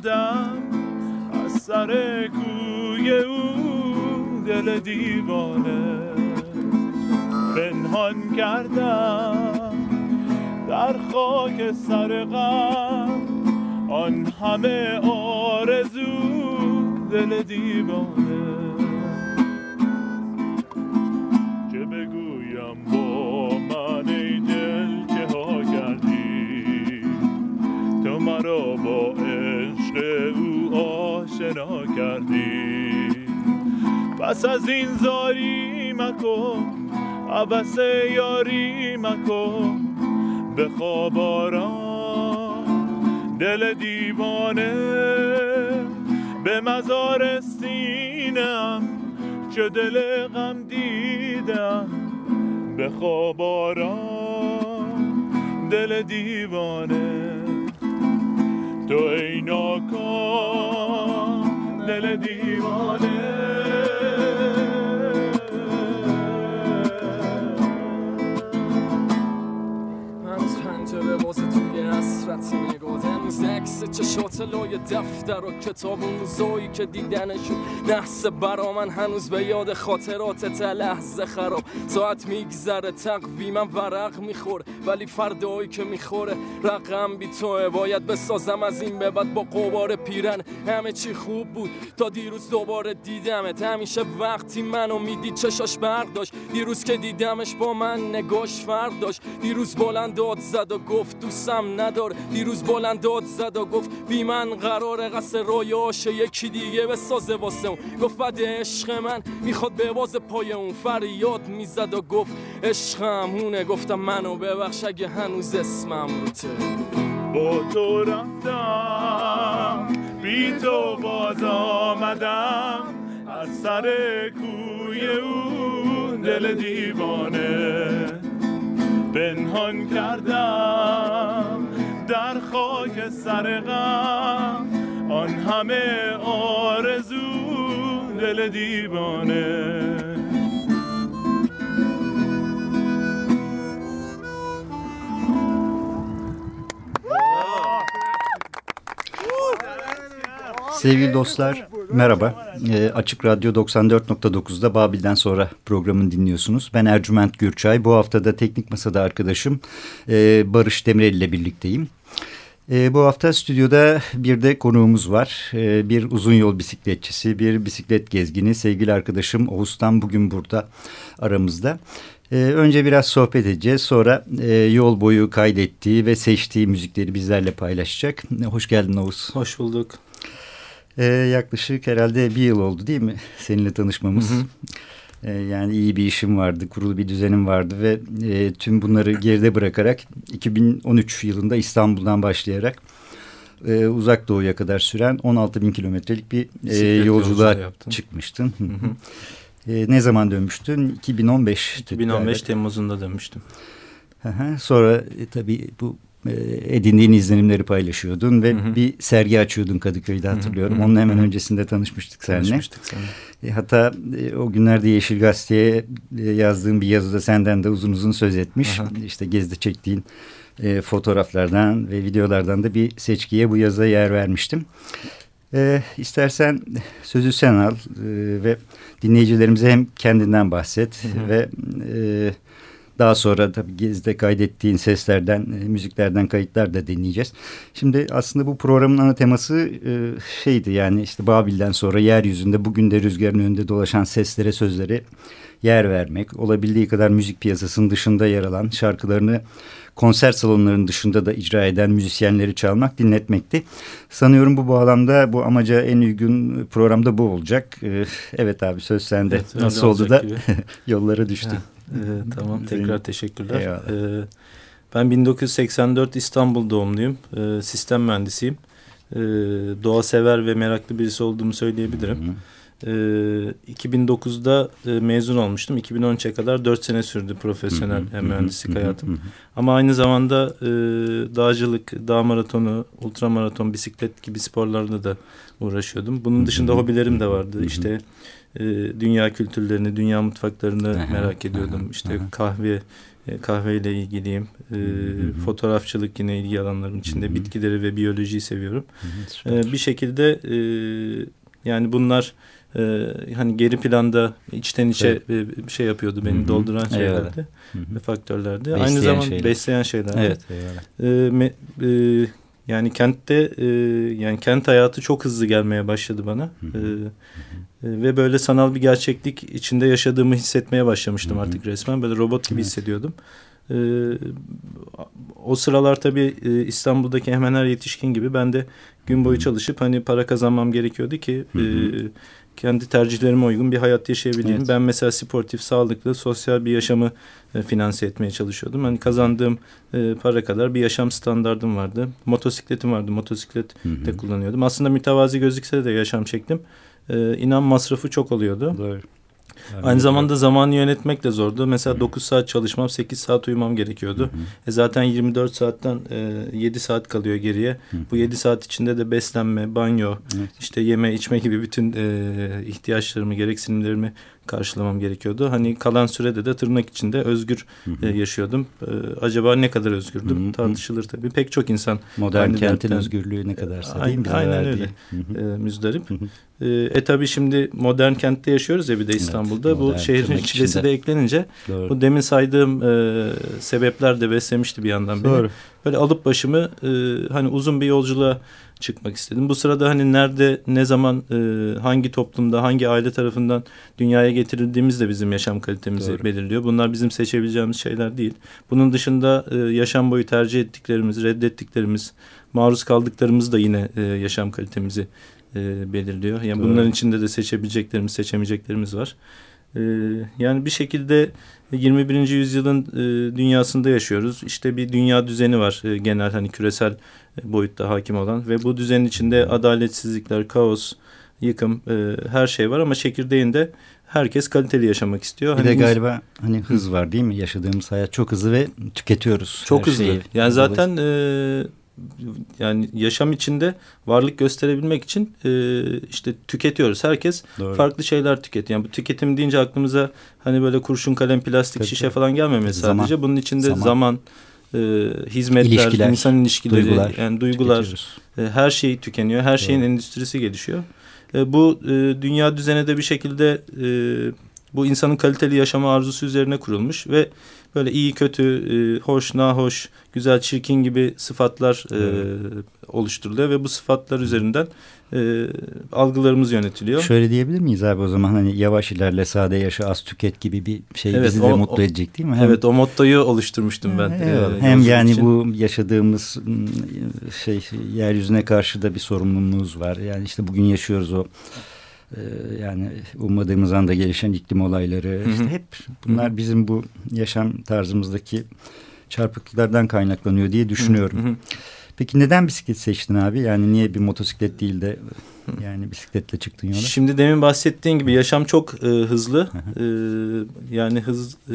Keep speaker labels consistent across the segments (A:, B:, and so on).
A: آمدم از سر کوی او دل دیوانه. پنهان کردم در خاک سر غم. آن همه آرزو دل دیوانه. چه بگویم با من عشق او آشنا کردی. پس از این زاری مکن عبس یاری مکن. به خواب دل دیوانه. به مزار سینم چه دل غم دیدم. به خواب دل دیوانه. تو ای ناکام دل دیوانه
B: حسرتی نگاه هنوز عکس چشات لای دفتر و کتاب اون روزایی که دیدنشون نحس برا من هنوز به یاد خاطرات لحظه خراب. ساعت میگذره تقویمم ورق میخور ولی فردایی که می‌خوره رقم بی توه. باید بسازم از این به بعد با قبار پیرن. همه چی خوب بود تا دیروز دوباره دیدمت. همیشه وقتی منو می‌دید چشاش برق داشت. دیروز که دیدمش با من نگاش فرق داشت. دیروز بلند داد زد و گفت دوستم نداره دیروز بلند داد زد و گفت بی من قرار قصد رویاشه یکی دیگه به سازه واسه اون. گفت بعد عشق من می‌خواد به پای اون. فریاد می‌زد و گفت عشقم هونه. گفتم منو ببخش. اگه هنوز اسمم روته
A: با تو رفتم بی تو باز آمدم. از سر کوی اون دل دیوانه پنهان کردم. در خاک سر غم آن همه آرزو دل دیوانه.
C: Sevgili dostlar merhaba. E, Açık Radyo 94.9'da Babil'den sonra programını dinliyorsunuz. Ben Ercüment Gürçay. Bu hafta da Teknik Masa'da arkadaşım e, Barış Demirel ile birlikteyim. E, bu hafta stüdyoda bir de konuğumuz var. E, bir uzun yol bisikletçisi, bir bisiklet gezgini sevgili arkadaşım Oğuz'tan bugün burada aramızda. Ee, önce biraz sohbet edeceğiz. Sonra e, yol boyu kaydettiği ve seçtiği müzikleri bizlerle paylaşacak. Hoş geldin Oğuz.
D: Hoş bulduk.
C: Ee, yaklaşık herhalde bir yıl oldu değil mi seninle tanışmamız? Hı hı. Ee, yani iyi bir işim vardı, kurulu bir düzenim vardı ve e, tüm bunları geride bırakarak 2013 yılında İstanbul'dan başlayarak e, uzak doğuya kadar süren 16 bin kilometrelik bir e, yolculuğa çıkmıştın. Hı hı. E, ne zaman dönmüştün? 2015.
D: 2015 Temmuz'unda dönmüştüm.
C: Sonra e, tabii bu edindiğin izlenimleri paylaşıyordun ve hı hı. bir sergi açıyordun Kadıköy'de hatırlıyorum. Hı hı. Onun hemen hı hı. öncesinde tanışmıştık seninle.
D: Tanışmıştık seninle.
C: E, hatta e, o günlerde Yeşil Gazete'ye e, yazdığım bir yazıda senden de uzun uzun söz etmiş. Hı hı. İşte gezde çektiğin e, fotoğraflardan ve videolardan da bir seçkiye bu yazıda yer vermiştim. E, istersen sözü sen al e, ve dinleyicilerimize hem kendinden bahset hı hı. ve e, daha sonra tabii gezide kaydettiğin seslerden, e, müziklerden kayıtlar da dinleyeceğiz. Şimdi aslında bu programın ana teması e, şeydi yani işte Babil'den sonra yeryüzünde bugün de rüzgarın önünde dolaşan seslere, sözlere yer vermek. Olabildiği kadar müzik piyasasının dışında yer alan şarkılarını konser salonlarının dışında da icra eden müzisyenleri çalmak, dinletmekti. Sanıyorum bu bağlamda bu amaca en uygun programda bu olacak. Ee, evet abi söz sende. Evet, Nasıl oldu da yollara düştü.
D: Ee, tamam tekrar teşekkürler. Ee, ben 1984 İstanbul doğumluyum. Ee, sistem mühendisiyim. Ee, doğa sever ve meraklı birisi olduğumu söyleyebilirim. Hı hı. 2009'da ee, e, mezun olmuştum. 2013'e kadar 4 sene sürdü profesyonel hı hı, mühendislik hı, hayatım. Hı hı. Ama aynı zamanda e, dağcılık, dağ maratonu, ultramaraton, bisiklet gibi sporlarla da uğraşıyordum. Bunun dışında hobilerim de vardı. İşte e, dünya kültürlerini, dünya mutfaklarını merak ediyordum. İşte kahve, e, kahveyle ilgiliyim. E, fotoğrafçılık yine ilgi alanlarım içinde. Bitkileri ve biyolojiyi seviyorum. E, bir şekilde e, yani bunlar e, hani geri planda içten içe evet. bir şey yapıyordu beni Hı -hı. dolduran şeylerdi ve faktörlerdi. Besleyen Aynı zamanda şeyler. besleyen şeylerdi. Evet. E, me, e, yani kentte e, yani kent hayatı çok hızlı gelmeye başladı bana. Hı -hı. E, ve böyle sanal bir gerçeklik içinde yaşadığımı hissetmeye başlamıştım Hı -hı. artık resmen. Böyle robot gibi evet. hissediyordum. Ee, o sıralar tabii e, İstanbul'daki hemen her yetişkin gibi ben de gün boyu çalışıp hani para kazanmam gerekiyordu ki hı hı. E, kendi tercihlerime uygun bir hayat yaşayabileyim. Evet. Ben mesela sportif, sağlıklı, sosyal bir yaşamı e, finanse etmeye çalışıyordum. Hani kazandığım e, para kadar bir yaşam standardım vardı. Motosikletim vardı. Motosiklet hı hı. de kullanıyordum. Aslında mütevazi gözükse de yaşam çektim. E, inan masrafı çok oluyordu. Doğru. Yani Aynı zamanda zamanı yönetmek de zordu. Mesela Hı. 9 saat çalışmam, 8 saat uyumam gerekiyordu. Hı hı. E zaten 24 saatten e, 7 saat kalıyor geriye. Hı. Bu 7 saat içinde de beslenme, banyo, evet. işte yeme, içme gibi bütün e, ihtiyaçlarımı, gereksinimlerimi karşılamam gerekiyordu. Hani kalan sürede de tırnak içinde özgür hı hı. E, yaşıyordum. E, acaba ne kadar özgürdüm? Hı hı. Tartışılır tabii. Pek çok insan
C: modern kentin dertten, özgürlüğü ne kadarsa değil mi?
D: Aynen öyle. Hı hı. E, müzdarip. Hı hı. E, e tabi şimdi modern kentte yaşıyoruz ya bir de İstanbul'da. Evet, bu şehrin çilesi de eklenince Doğru. bu demin saydığım e, sebepler de beslemişti bir yandan beni. Doğru. Böyle alıp başımı e, hani uzun bir yolculuğa çıkmak istedim. Bu sırada hani nerede, ne zaman, e, hangi toplumda, hangi aile tarafından dünyaya getirildiğimiz de bizim yaşam kalitemizi Doğru. belirliyor. Bunlar bizim seçebileceğimiz şeyler değil. Bunun dışında e, yaşam boyu tercih ettiklerimiz, reddettiklerimiz, maruz kaldıklarımız da yine e, yaşam kalitemizi e, belirliyor. Yani Doğru. bunların içinde de seçebileceklerimiz, seçemeyeceklerimiz var. E, yani bir şekilde 21. yüzyılın e, dünyasında yaşıyoruz. İşte bir dünya düzeni var e, genel hani küresel e, boyutta hakim olan ve bu düzenin içinde adaletsizlikler, kaos, yıkım e, her şey var ama çekirdeğinde herkes kaliteli yaşamak istiyor.
C: Bir hani de galiba hani hız var değil mi? Yaşadığımız hayat çok hızlı ve tüketiyoruz.
D: Çok hızlı. Şeyi. Yani zaten e, yani yaşam içinde varlık gösterebilmek için e, işte tüketiyoruz. Herkes Doğru. farklı şeyler tüketiyor. Yani bu tüketim deyince aklımıza hani böyle kurşun kalem, plastik, Tabii. şişe falan gelmemesi zaman. sadece. Bunun içinde zaman, zaman e, hizmetler, İlişkiler, insan ilişkileri, duygular, yani duygular, e, her şey tükeniyor. Her şeyin Doğru. endüstrisi gelişiyor. E, bu e, dünya düzeni de bir şekilde e, bu insanın kaliteli yaşama arzusu üzerine kurulmuş ve böyle iyi kötü, e, hoş, nahoş, güzel, çirkin gibi sıfatlar e, oluşturuluyor ve bu sıfatlar üzerinden e, algılarımız yönetiliyor.
C: Şöyle diyebilir miyiz abi o zaman hani yavaş ilerle, sade yaşa, az tüket gibi bir şey evet, bizi de o, mutlu edecek değil mi?
D: Hem, evet o mottoyu oluşturmuştum ben. Evet,
C: e, hem yani için. bu yaşadığımız şey yeryüzüne karşı da bir sorumluluğumuz var. Yani işte bugün yaşıyoruz o yani ummadığımız anda gelişen iklim olayları işte hep bunlar bizim bu yaşam tarzımızdaki çarpıklıklardan kaynaklanıyor diye düşünüyorum. Peki neden bisiklet seçtin abi? Yani niye bir motosiklet değil de yani bisikletle çıktın yola?
D: Şimdi demin bahsettiğin gibi yaşam çok e, hızlı. e, yani hız e,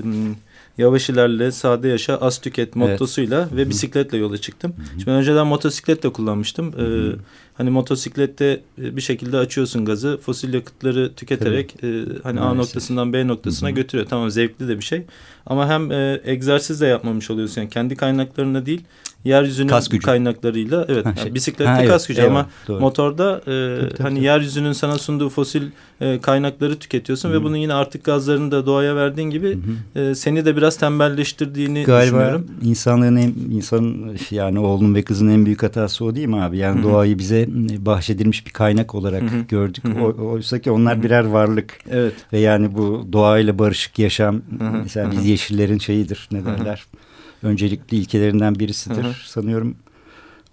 D: yavaş ilerle, sade yaşa, az tüket mottosuyla evet. ve bisikletle yola çıktım. Hı -hı. Şimdi önceden motosikletle kullanmıştım. Hı -hı. Ee, hani motosiklette e, bir şekilde açıyorsun gazı, fosil yakıtları tüketerek e, hani Maalesef. A noktasından B noktasına Hı -hı. götürüyor. Tamam zevkli de bir şey. Ama hem e, egzersiz de yapmamış oluyorsun. Yani kendi kaynaklarına değil, yeryüzünün kas gücü. kaynaklarıyla evet ha, şey. yani bisiklette ha, kas gücü evet, ama doğru. motorda e, tabii, tabii, hani tabii. yeryüzünün sana sunduğu fosil e, kaynakları tüketiyorsun Hı -hı. ve bunun yine artık gazlarını da doğaya verdiğin gibi Hı -hı. E, seni de biraz tembelleştirdiğini Galiba düşünüyorum.
C: Galiba insanlığın en, insanın yani oğlun ve kızın en büyük hatası o değil mi abi? Yani Hı -hı. doğayı bize bahşedilmiş bir kaynak olarak Hı -hı. gördük. Hı -hı. O, oysa ki onlar Hı -hı. birer varlık. Evet. Ve yani bu doğayla barışık yaşam Hı -hı. mesela biz yeşillerin şeyidir ne derler? Hı -hı öncelikli ilkelerinden birisidir. Hı hı. Sanıyorum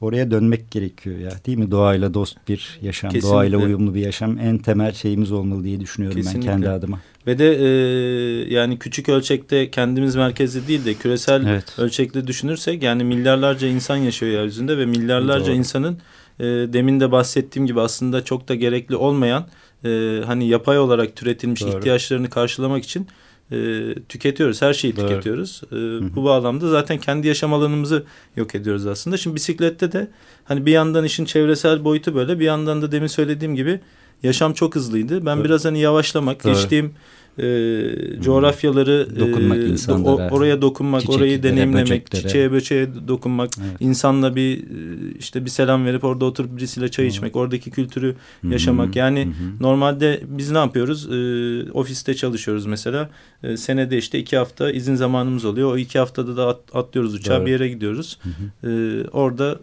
C: oraya dönmek gerekiyor ya değil mi? Doğayla dost bir yaşam,
D: Kesinlikle.
C: doğayla uyumlu bir yaşam en temel şeyimiz olmalı diye düşünüyorum
D: Kesinlikle.
C: ben kendi adıma.
D: Ve de e, yani küçük ölçekte kendimiz merkezli değil de küresel
C: Evet.
D: ölçekte düşünürsek yani milyarlarca insan yaşıyor yeryüzünde ve milyarlarca
C: Doğru.
D: insanın e, demin de bahsettiğim gibi aslında çok da gerekli olmayan e, hani yapay olarak türetilmiş
C: Doğru.
D: ihtiyaçlarını karşılamak için e, tüketiyoruz. Her şeyi
C: Doğru.
D: tüketiyoruz. E, bu bağlamda zaten kendi yaşam alanımızı yok ediyoruz aslında. Şimdi bisiklette de hani bir yandan işin çevresel boyutu böyle bir yandan da demin söylediğim gibi yaşam çok hızlıydı. Ben
C: Doğru.
D: biraz hani yavaşlamak,
C: Doğru.
D: geçtiğim e, coğrafyaları
C: Dokunmak
D: e, do-
C: insanlara,
D: oraya dokunmak, orayı deneyimlemek,
C: böceklere.
D: çiçeğe böceğe dokunmak,
C: Evet.
D: insanla bir e, işte bir selam verip orada oturup birisiyle çay içmek, oradaki kültürü yaşamak. Yani normalde biz ne yapıyoruz? E, ofiste çalışıyoruz mesela. E, senede işte iki hafta izin zamanımız oluyor. O iki haftada da at- atlıyoruz uçağa
C: Doğru.
D: bir yere gidiyoruz. E, orada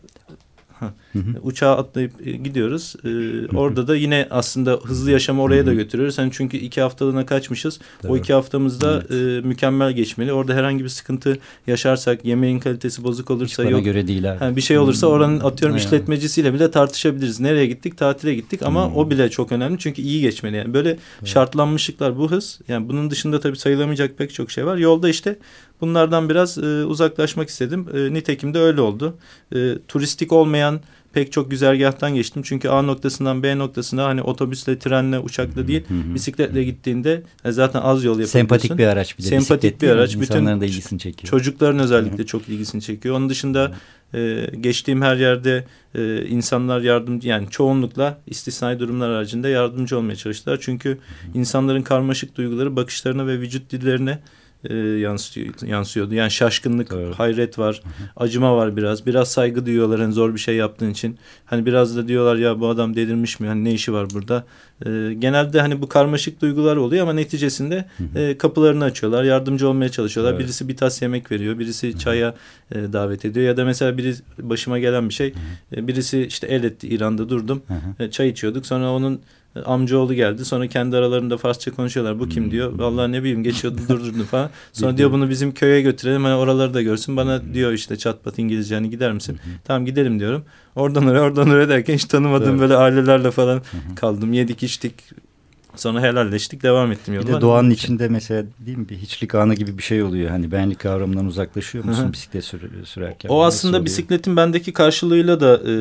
D: uçağa atlayıp e, gidiyoruz. E, orada da yine aslında hızlı yaşamı oraya da götürüyoruz. Hani çünkü iki haftalığına kaçmışız. O
C: Doğru.
D: iki haftamızda e, mükemmel geçmeli. Orada herhangi bir sıkıntı yaşarsak, yemeğin kalitesi bozuk olursa yok.
C: göre değil abi.
D: Ha, bir şey olursa oranın atıyorum
C: Aynen.
D: işletmecisiyle bile tartışabiliriz. Nereye gittik? Tatile gittik ama
C: Hmm.
D: o bile çok önemli çünkü iyi geçmeli. Yani böyle şartlanmışlıklar bu hız. Yani bunun dışında tabii sayılamayacak pek çok şey var. Yolda işte bunlardan biraz e, uzaklaşmak istedim. E, nitekim de öyle oldu. E, turistik olmayan pek çok güzergahtan geçtim. Çünkü A noktasından B noktasına hani otobüsle, trenle, uçakla değil bisikletle gittiğinde e, zaten az yol yapabiliyorsun.
C: Sempatik bir araç bir de.
D: Sempatik
C: bisiklet
D: bir araç. Bütün
C: da ilgisini çekiyor.
D: Çocukların özellikle çok ilgisini çekiyor. Onun dışında e, geçtiğim her yerde e, insanlar yardımcı yani çoğunlukla istisnai durumlar haricinde yardımcı olmaya çalıştılar. Çünkü insanların karmaşık duyguları bakışlarına ve vücut dillerine e, yansıyor, yansıyordu. Yani şaşkınlık,
C: Doğru.
D: hayret var, acıma var biraz. Biraz saygı duyuyorlar hani zor bir şey yaptığın için. Hani biraz da diyorlar ya bu adam delirmiş mi? Hani ne işi var burada? E, genelde hani bu karmaşık duygular oluyor ama neticesinde e, kapılarını açıyorlar, yardımcı olmaya çalışıyorlar.
C: Evet.
D: Birisi bir tas yemek veriyor, birisi çaya e, davet ediyor ya da mesela biri başıma gelen bir şey. E, birisi işte el etti İran'da durdum. E, çay içiyorduk. Sonra onun amcaoğlu geldi. Sonra kendi aralarında Farsça konuşuyorlar. Bu
C: Hmm.
D: kim diyor. Vallahi ne bileyim geçiyordu durdurdu falan. Sonra diyor bunu bizim köye götürelim. Hani oraları da görsün. Bana
C: Hmm.
D: diyor işte çat pat İngilizce hani gider misin? Tamam gidelim diyorum. Oradan oraya oradan oraya derken hiç tanımadığım
C: Evet.
D: böyle ailelerle falan kaldım. Yedik içtik. Sonra helalleştik. Devam ettim
C: Bir
D: yoluma.
C: de doğanın içinde mesela değil mi bir hiçlik anı gibi bir şey oluyor. Hani benlik kavramından uzaklaşıyor musun bisiklet sür- sürerken?
D: O aslında
C: oluyor?
D: bisikletin bendeki karşılığıyla da e,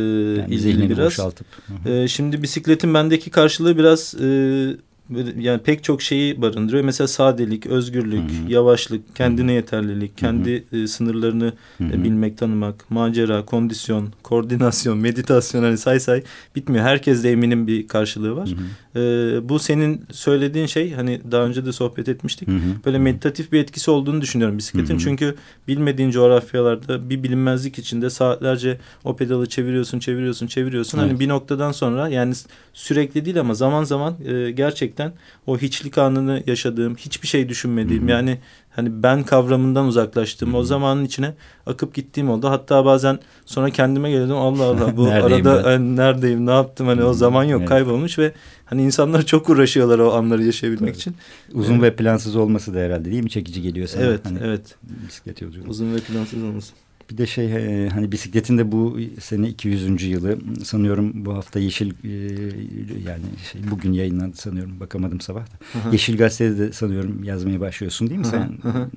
C: yani
D: ilgili biraz.
C: boşaltıp. Hı hı.
D: Ee, şimdi bisikletin bendeki karşılığı biraz e, yani pek çok şeyi barındırıyor. Mesela sadelik, özgürlük,
C: Hı hı.
D: yavaşlık, kendine yeterlilik, kendi e, sınırlarını
C: Hı hı.
D: e, bilmek, tanımak, macera, kondisyon, koordinasyon, meditasyon hani say say bitmiyor. Herkes de eminim bir karşılığı var.
C: Hı hı.
D: Ee, bu senin söylediğin şey hani daha önce de sohbet etmiştik.
C: Hı hı.
D: Böyle meditatif bir etkisi olduğunu düşünüyorum bisikletin.
C: Hı hı.
D: Çünkü bilmediğin coğrafyalarda bir bilinmezlik içinde saatlerce o pedalı çeviriyorsun, çeviriyorsun, çeviriyorsun. Hani
C: Evet.
D: bir noktadan sonra yani sürekli değil ama zaman zaman e, gerçekten o hiçlik anını yaşadığım, hiçbir şey düşünmediğim
C: Hı hı.
D: yani hani ben kavramından uzaklaştığım o zamanın içine akıp gittiğim oldu. Hatta bazen sonra kendime geliyordum Allah Allah bu arada
C: ben?
D: hani neredeyim, ne yaptım hani o zaman yok
C: Evet.
D: kaybolmuş ve hani insanlar çok uğraşıyorlar o anları yaşayabilmek
C: Evet.
D: için.
C: Uzun
D: Evet.
C: ve plansız olması da herhalde değil mi çekici geliyor sana?
D: Evet,
C: Hani
D: evet.
C: Bisiklet yolculuğu.
D: Uzun ve plansız olması.
C: Bir de şey e, hani bisikletin de bu sene 200. yılı sanıyorum bu hafta Yeşil e, yani şey bugün yayınlandı sanıyorum bakamadım sabah da.
D: Hı hı.
C: Yeşil Gazete'de de sanıyorum yazmaya başlıyorsun değil mi
D: Hı
C: sen?
D: hı hı.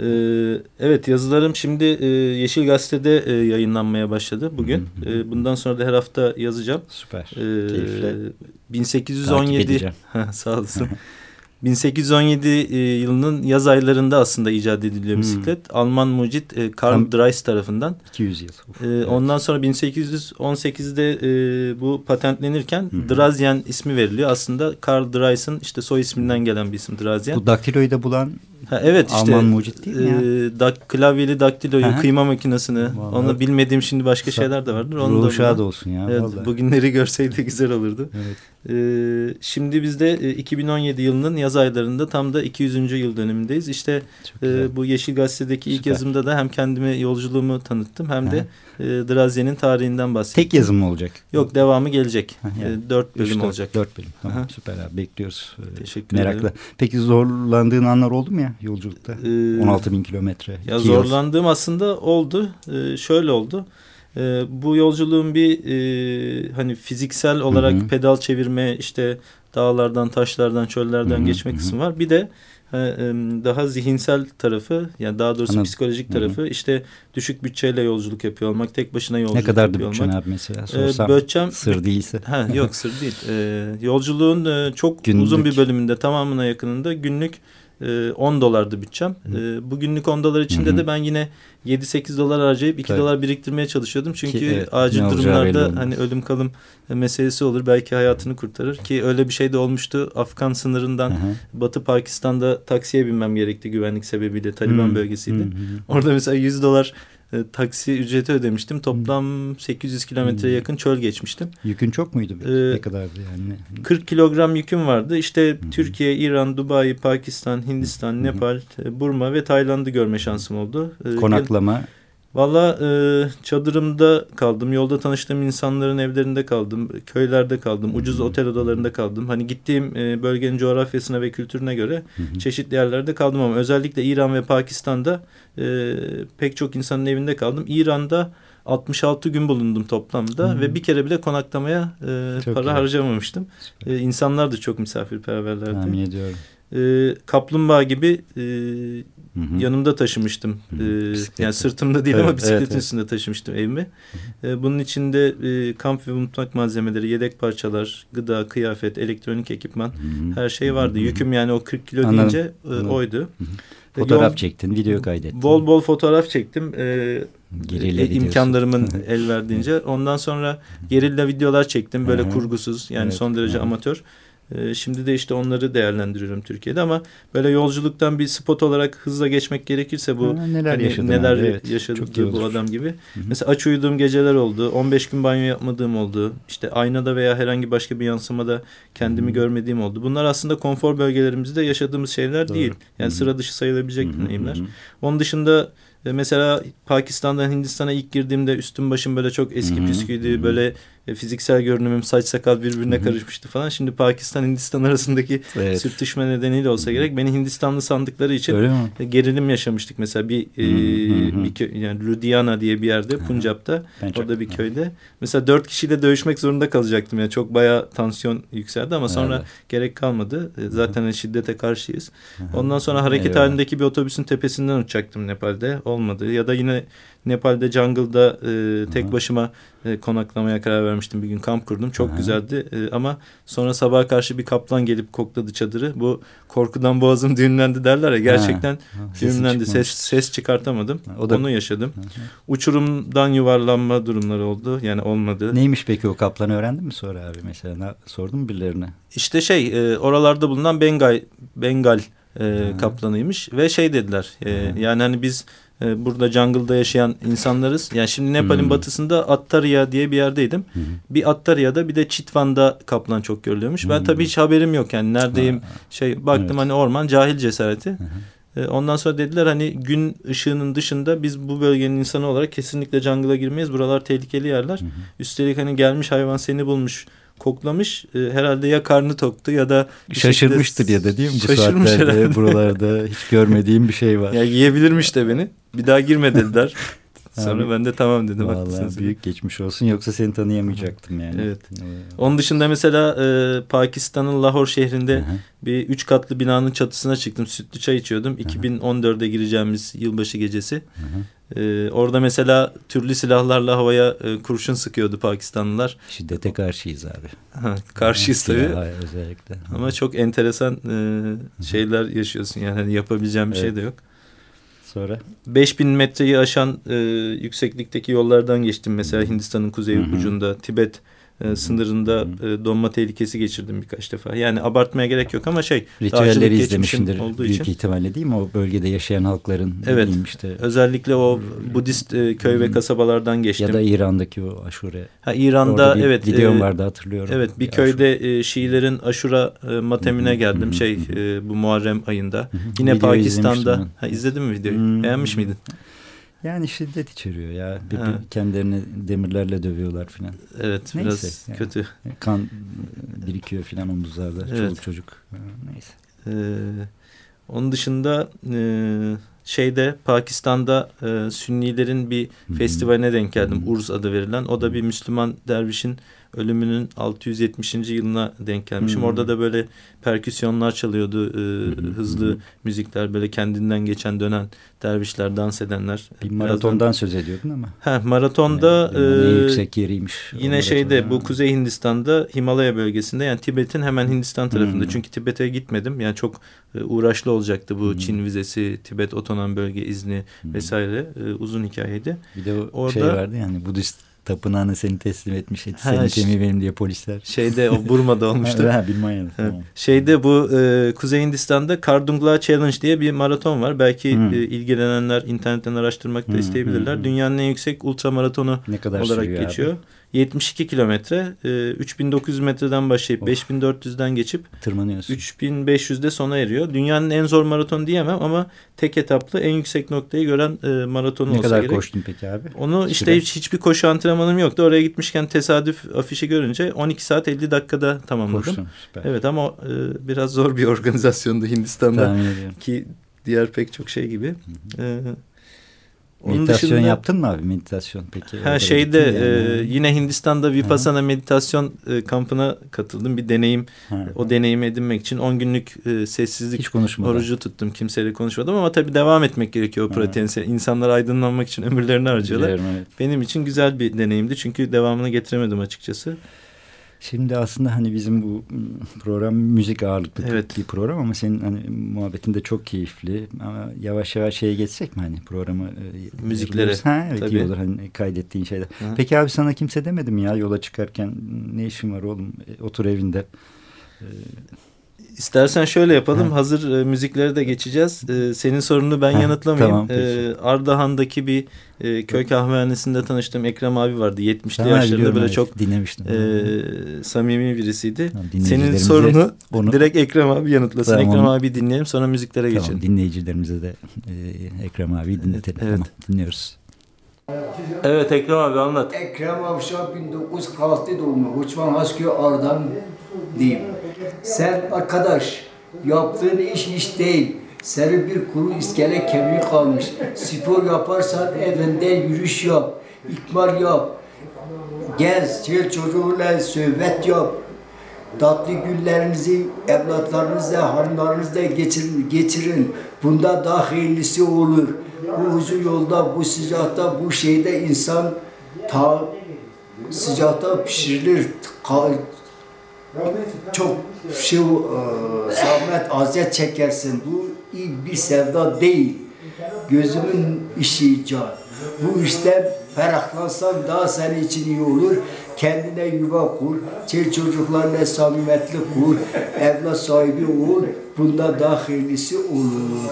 D: Ee, evet yazılarım şimdi e, Yeşil Gazete'de e, yayınlanmaya başladı bugün.
C: Hı hı.
D: E, bundan sonra da her hafta yazacağım.
C: Süper.
D: Ee,
C: Keyifle takip
D: 1817
C: edeceğim.
D: sağ olasın. 1817 e, yılının yaz aylarında aslında icat ediliyor
C: Hmm.
D: bisiklet. Alman mucit e, Karl
C: Tam-
D: Drais tarafından.
C: 200 yıl. Uf,
D: E,
C: evet.
D: Ondan sonra 1818'de e, bu patentlenirken
C: hı.
D: Drazien ismi veriliyor. Aslında Karl Dreis'in işte soy isminden gelen bir isim Drazien.
C: Bu daktiloyu da bulan
D: Ha, evet işte
C: Alman mucit değil mi ya?
D: e, dak, klavyeli daktiloyu,
C: Aha.
D: kıyma makinesini,
C: Vallahi.
D: onu bilmediğim şimdi başka şeyler de vardır. Onu
C: ruhu
D: da
C: olsun ya.
D: Evet,
C: vallahi.
D: bugünleri görseydi güzel olurdu.
C: Evet.
D: Ee, şimdi biz de e, 2017 yılının yaz aylarında tam da 200. yıl dönemindeyiz. İşte e, bu Yeşil Gazete'deki ilk
C: Süper.
D: yazımda da hem kendimi yolculuğumu tanıttım hem de e, Drazien'in tarihinden bahsettim.
C: Tek yazım mı olacak?
D: Yok devamı gelecek.
C: Yani.
D: E, dört
C: Üç,
D: bölüm
C: dört-
D: olacak.
C: Dört bölüm. Tamam
D: Aha.
C: süper abi bekliyoruz. Ee,
D: Teşekkür
C: Merakla.
D: ederim.
C: Peki zorlandığın anlar oldu mu ya yolculukta?
D: Ee,
C: 16 bin kilometre.
D: Ya
C: iki yıl.
D: zorlandığım aslında oldu. Ee, şöyle oldu. E, bu yolculuğun bir e, hani fiziksel olarak hı hı. pedal çevirme işte dağlardan, taşlardan, çöllerden hı hı. geçme kısmı var. Bir de daha zihinsel tarafı yani daha doğrusu Anladım. psikolojik tarafı Hı -hı. işte düşük bütçeyle yolculuk yapıyor olmak, tek başına yolculuk yapıyor
C: olmak. Ne abi mesela sorsam ee, Böçem, sır değilse.
D: Ha, yok sır değil. Ee, yolculuğun çok günlük. uzun bir bölümünde tamamına yakınında günlük 10 dolardı bütçem. Hı. Bugünlük 10 dolar içinde Hı -hı. de ben yine 7-8 dolar harcayıp 2 Tabii. dolar biriktirmeye çalışıyordum. Çünkü ki, evet, acil durumlarda hani ölüm kalım meselesi olur. Belki hayatını kurtarır ki öyle bir şey de olmuştu. Afgan sınırından Hı -hı. Batı Pakistan'da taksiye binmem gerekti güvenlik sebebiyle Taliban Hı -hı. bölgesiydi. Hı -hı. Orada mesela 100 dolar e, taksi ücreti ödemiştim. Toplam 800 kilometreye yakın çöl geçmiştim.
C: Yükün çok muydu? Ee, ne kadardı yani?
D: 40 kilogram yüküm vardı. İşte hmm. Türkiye, İran, Dubai, Pakistan, Hindistan, hmm. Nepal, e, Burma ve Tayland'ı görme şansım oldu.
C: Ee, Konaklama?
D: Valla e, çadırımda kaldım. Yolda tanıştığım insanların evlerinde kaldım. Köylerde kaldım. Ucuz hmm. otel odalarında kaldım. Hani gittiğim e, bölgenin coğrafyasına ve kültürüne göre hmm. çeşitli yerlerde kaldım ama özellikle İran ve Pakistan'da e, pek çok insanın evinde kaldım. İran'da 66 gün bulundum toplamda hmm. ve bir kere bile konaklamaya e, para iyi. harcamamıştım. E, insanlar da çok misafirperverlerdi.
C: Tahmin ediyorum.
D: E, kaplumbağa gibi e, Hı hı. Yanımda taşımıştım. Hı hı. Ee, yani sırtımda değil evet, ama bisikletin evet, üstünde evet. taşımıştım evime. Hı hı. Ee, bunun içinde e, kamp ve mutfak malzemeleri, yedek parçalar, gıda, kıyafet, elektronik ekipman hı hı. her şey vardı. Hı hı. Yüküm yani o 40 kilo Anladım. deyince e, oydu. Hı hı.
C: Fotoğraf Yol, çektin, video kaydettin.
D: Bol bol fotoğraf çektim. Ee, gerilla e, imkanlarımın el verdiğince. Ondan sonra gerilla videolar çektim. Böyle kurgusuz yani evet, son derece evet. amatör. Ee, şimdi de işte onları değerlendiriyorum Türkiye'de ama böyle yolculuktan bir spot olarak hızla geçmek gerekirse bu
C: ha, neler hani, yaşadım
D: neler abi, evet, yaşadık diyor bu adam gibi. Hı -hı. Mesela aç uyuduğum geceler oldu. 15 gün banyo yapmadığım oldu. İşte aynada veya herhangi başka bir yansımada kendimi Hı -hı. görmediğim oldu. Bunlar aslında konfor bölgelerimizde yaşadığımız şeyler Doğru. değil. Yani Hı -hı. sıra dışı sayılabilecek deneyimler. Onun dışında e, mesela Pakistan'dan Hindistan'a ilk girdiğimde üstüm başım böyle çok eski Hı -hı. püsküydü. Böyle e, fiziksel görünümüm saç sakal birbirine Hı -hı. karışmıştı falan. Şimdi Pakistan Hindistan arasındaki evet. sürtüşme nedeniyle olsa gerek beni Hindistanlı sandıkları için e, gerilim yaşamıştık. Mesela bir e, bir köy yani Ludhiana diye bir yerde Punjab'da orada bir köyde. Mesela dört kişiyle dövüşmek zorunda kalacaktım. Yani çok bayağı tansiyon yükseldi ama sonra evet. gerek kalmadı. E, zaten Hı şiddete karşıyız. Ondan sonra hareket Eyvallah. halindeki bir otobüsün tepesinden uçacaktım Nepal'de. Olmadı. Ya da yine Nepal'de jungle'da e, tek başıma e, konaklamaya karar vermiştim. Bir gün kamp kurdum. Çok Hı güzeldi. E, ama sonra sabaha karşı bir kaplan gelip kokladı çadırı. Bu korkudan boğazım düğümlendi derler ya. Gerçekten ha. düğümlendi. Ses, ses çıkartamadım. Ha, o da... Onu yaşadım. Hı Uçurumdan yuvarlanma durumları oldu. Yani olmadı.
C: Neymiş peki o kaplanı öğrendin mi sonra abi mesela? Sordun mu birilerine?
D: İşte şey e, oralarda bulunan Bengal, Bengal e, kaplanıymış ve şey dediler e, yani hani biz e, burada jungle'da yaşayan insanlarız. Yani şimdi Nepal'in hmm. batısında Attarya diye bir yerdeydim. Hmm. Bir Attarya'da bir de Chitwan'da kaplan çok görülüyormuş. Hmm. Ben tabii hiç haberim yok yani neredeyim ha. şey baktım evet. hani orman cahil cesareti. Hmm. Ondan sonra dediler hani gün ışığının dışında biz bu bölgenin insanı olarak kesinlikle jungle'a girmeyiz. Buralar tehlikeli yerler. Hı Üstelik hani gelmiş hayvan seni bulmuş koklamış. E, herhalde ya karnı toktu ya da
C: şaşırmıştır ya da değil mi bu saatlerde herhalde. buralarda hiç görmediğim bir şey var.
D: Ya yiyebilirmiş de beni. Bir daha girme dediler. Sonra ben de tamam dedim.
C: Vallahi büyük geçmiş olsun yoksa seni tanıyamayacaktım yani.
D: Evet. Onun dışında mesela e, Pakistan'ın Lahore şehrinde -hı. bir üç katlı binanın çatısına çıktım. Sütlü çay içiyordum. 2014'e gireceğimiz yılbaşı gecesi. Hı -hı. Ee, orada mesela türlü silahlarla havaya e, kurşun sıkıyordu Pakistanlılar.
C: Şiddete karşıyız abi.
D: Ha, karşıyız tabii. özellikle. Ama çok enteresan e, şeyler yaşıyorsun yani hani yapabileceğim bir şey evet. şey de yok.
C: Sonra?
D: 5000 metreyi aşan e, yükseklikteki yollardan geçtim. Mesela Hindistan'ın kuzey ucunda Tibet e, sınırında e, donma tehlikesi geçirdim birkaç defa. Yani abartmaya gerek yok ama şey
C: ritüelleri izlemişsindir olduğu büyük için. ihtimalle değil mi o bölgede yaşayan halkların
D: evet işte özellikle o Budist e, köy ve kasabalardan geçtim.
C: Ya da İran'daki o aşure.
D: Ha İran'da bir evet
C: videom e, vardı hatırlıyorum.
D: Evet bir, bir köyde e, Şiilerin aşura e, matemine geldim şey e, bu Muharrem ayında. Yine Video Pakistan'da ha, izledin mi videoyu? Beğenmiş miydin?
C: Yani şiddet içeriyor ya. Bir, bir kendilerini demirlerle dövüyorlar filan.
D: Evet Neyse, biraz yani. kötü.
C: Kan birikiyor filan omuzlarda. Evet. Çoluk çocuk. Neyse.
D: Ee, onun dışında e, şeyde Pakistan'da e, Sünnilerin bir
C: Hı hı.
D: festivaline denk geldim.
C: Hı.
D: Urz adı verilen. O da bir Müslüman dervişin ölümünün 670. yılına denk gelmişim.
C: Hı.
D: Orada da böyle perküsyonlar çalıyordu. e,
C: hı.
D: hızlı
C: Hı.
D: müzikler böyle kendinden geçen dönen dervişler, dans edenler.
C: Bir
D: Birazdan-
C: maratondan söz ediyordun ama.
D: Ha, maratonda
C: Yani
D: e,
C: yüksek yeriymiş.
D: Yine şeyde bu. Kuzey Hindistan'da Himalaya bölgesinde yani Tibet'in hemen Hindistan tarafında.
C: Hmm.
D: Çünkü Tibet'e gitmedim. Yani çok e, uğraşlı olacaktı bu
C: Hmm.
D: Çin vizesi, Tibet otonom bölge izni
C: Hmm.
D: vesaire. E, uzun hikayeydi.
C: Bir de o
D: Orada-
C: şey vardı yani Budist tapınağını seni teslim etmiş. Senin
D: ş-
C: kemiği benim diye polisler.
D: Şeyde o Burma'da olmuştu.
C: Ha, Bilmanya'da tamam.
D: Şeyde bu e, Kuzey Hindistan'da Kardungla Challenge diye bir maraton var. Belki
C: Hmm.
D: e, ilgilenenler internetten araştırmak da
C: Hmm,
D: isteyebilirler.
C: hmm, hmm.
D: Dünyanın en yüksek ultramaratonu
C: Ne kadar
D: olarak geçiyor.
C: abi?
D: 72 kilometre. E, 3900 metreden başlayıp
C: Of.
D: 5400'den geçip
C: Tırmanıyorsun.
D: 3500'de sona eriyor. Dünyanın en zor maratonu diyemem ama tek etaplı en yüksek noktayı gören e, maraton
C: ne
D: olsa
C: kadar
D: gerek.
C: koştun peki abi?
D: Onu işte
C: Süre?
D: hiç, hiçbir koşu antrenmanım yoktu. Oraya gitmişken tesadüf afişi görünce 12 saat 50 dakikada tamamladım.
C: Koştun süper.
D: Evet ama e, biraz zor bir organizasyondu Hindistan'da ki diğer pek çok şey gibi. E, onun
C: Meditasyon
D: dışında-
C: yaptın mı abi? Meditasyon peki?
D: Ha
C: orada
D: şeyde
C: yani.
D: e, yine Hindistan'da Vipassana meditasyon e, kampına katıldım. Bir deneyim
C: Ha.
D: o deneyimi edinmek için 10 günlük e, sessizlik
C: Hiç konuşmadan.
D: orucu tuttum. Kimseyle konuşmadım ama tabii devam etmek gerekiyor o
C: Ha.
D: pratiğe. Sen- İnsanlar aydınlanmak için ömürlerini harcıyorlar.
C: Biliyorum, evet.
D: Benim için güzel bir deneyimdi çünkü devamını getiremedim açıkçası.
C: Şimdi aslında hani bizim bu program müzik ağırlıklı
D: Evet.
C: bir program ama senin hani muhabbetin de çok keyifli. Ama yavaş yavaş şeye geçsek mi hani programı
D: Müziklere,
C: Ha evet
D: tabii.
C: iyi olur hani kaydettiğin şeyler.
D: Ha.
C: Peki abi sana kimse demedi mi ya yola çıkarken ne işin var oğlum E, otur evinde. E,
D: İstersen şöyle yapalım.
C: Ha.
D: Hazır e, müziklere de geçeceğiz. E, senin sorunu ben
C: Ha,
D: yanıtlamayayım.
C: tamam.
D: E, Ardahan'daki bir e, köy kahvehanesinde tanıştığım Ekrem abi vardı. 70'li
C: Tamam,
D: yaşlarında böyle
C: evet,
D: çok
C: dinlemiştim.
D: e, samimi birisiydi.
C: Tamam,
D: Senin sorunu
C: onu-
D: direkt Ekrem abi yanıtlasın.
C: Tamam,
D: Ekrem
C: onu-
D: abi dinleyelim sonra müziklere
C: Tamam,
D: geçelim.
C: dinleyicilerimize de e, Ekrem abi dinletelim.
D: Evet.
C: Tamam, dinliyoruz.
D: Evet Ekrem abi anlat.
E: Ekrem Avşar 1946 doğumlu. Uçman Hasköy Ardan diyeyim. Sen arkadaş yaptığın iş iş değil. Senin bir kuru iskele kemiği kalmış. Spor yaparsan evinden yürüyüş yap. ikmal yap. Gez, çel çocuğuyla sohbet yap. Tatlı günlerinizi evlatlarınızla, hanımlarınızla geçirin, geçirin. Bunda daha hayırlısı olur. Bu uzun yolda, bu sıcakta, bu şeyde insan ta sıcakta pişirilir. Çok şey, e, zahmet, aziyet çekersin. Bu iyi bir sevda değil. Gözümün işi can. Bu işten ferahlansan daha senin için iyi olur. Kendine yuva kur, çel çocuklarla samimiyetli kur, evlat sahibi ol. Bunda daha hayırlısı olur.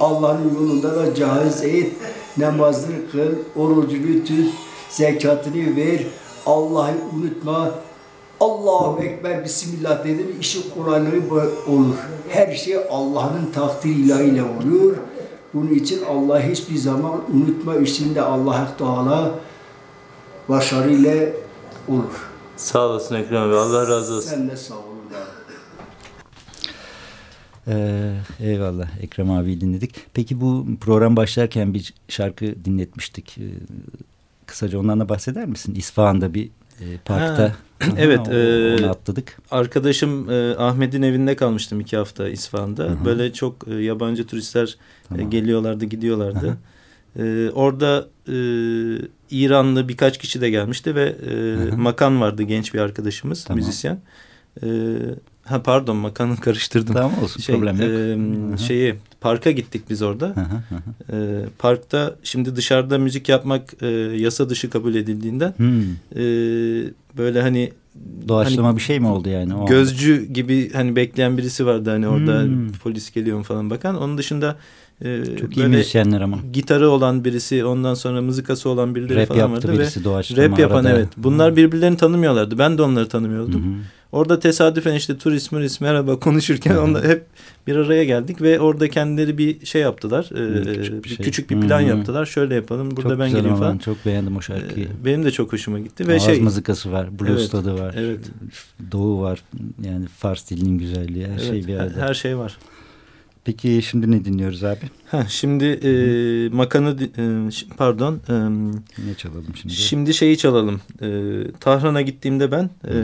E: Allah'ın yolunda da caiz et, namazını kıl, orucunu tut, zekatını ver, Allah'ı unutma. Allahu Ekber, Bismillah dedim, işi kolaylığı bu- olur. Her şey Allah'ın takdiri ilahıyla olur. Bunun için Allah hiçbir zaman unutma işinde Allah Teala başarıyla olur.
D: Sağ olasın Ekrem abi. Allah razı olsun.
E: Sen de sağ olun.
C: Ee, eyvallah Ekrem abi dinledik. Peki bu program başlarken bir şarkı dinletmiştik. Ee, kısaca ondan da bahseder misin? İsfahan'da bir e, parkta.
D: evet,
C: O-
D: e,
C: onu atladık.
D: Arkadaşım e, Ahmet'in evinde kalmıştım iki hafta İsfahan'da.
C: Hı hı.
D: Böyle çok e, yabancı turistler e,
C: Tamam.
D: geliyorlardı, gidiyorlardı. E, orada e, İranlı birkaç kişi de gelmişti ve e,
C: hı.
D: Makan vardı genç bir arkadaşımız,
C: Tamam.
D: müzisyen. E, ha pardon Makan'ı karıştırdım.
C: Tamam olsun
D: Şey,
C: problem yok.
D: e,
C: Hı hı.
D: şeyi parka gittik biz orada. E, parkta şimdi dışarıda müzik yapmak e, yasa dışı kabul edildiğinden
C: Hmm.
D: e, böyle hani
C: Doğaçlama
D: Hani
C: bir şey mi oldu yani? O anda?
D: gözcü gibi hani bekleyen birisi vardı hani orada
C: Hmm.
D: polis geliyor mu falan bakan. Onun dışında e,
C: Çok iyi müzisyenler ama.
D: gitarı olan birisi ondan sonra mızıkası olan birileri
C: Rap
D: falan vardı
C: birisi
D: ve
C: doğaçlama
D: rap yapan
C: arada.
D: evet. Bunlar birbirlerini tanımıyorlardı. Ben de onları tanımıyordum.
C: hı.
D: Orada tesadüfen işte turist mürist merhaba konuşurken
C: hı.
D: onlar hep bir araya geldik ve orada kendileri bir şey yaptılar. E,
C: Hı, küçük bir
D: bir
C: şey.
D: küçük bir plan
C: hı.
D: yaptılar. Şöyle yapalım. Burada
C: Çok
D: ben geleyim falan.
C: ben çok beğendim o şarkıyı.
D: E, benim de çok hoşuma gitti ve
C: Ağız
D: şey
C: mızıkası var, blues
D: Evet,
C: tadı var,
D: evet.
C: doğu var, yani Fars dilinin güzelliği, her şey
D: evet,
C: bir
D: her,
C: arada.
D: her şey var.
C: Peki şimdi ne dinliyoruz abi?
D: Ha, şimdi e, makanı e, pardon. E,
C: ne çalalım şimdi?
D: Şimdi şeyi çalalım. E, Tahran'a gittiğimde ben e,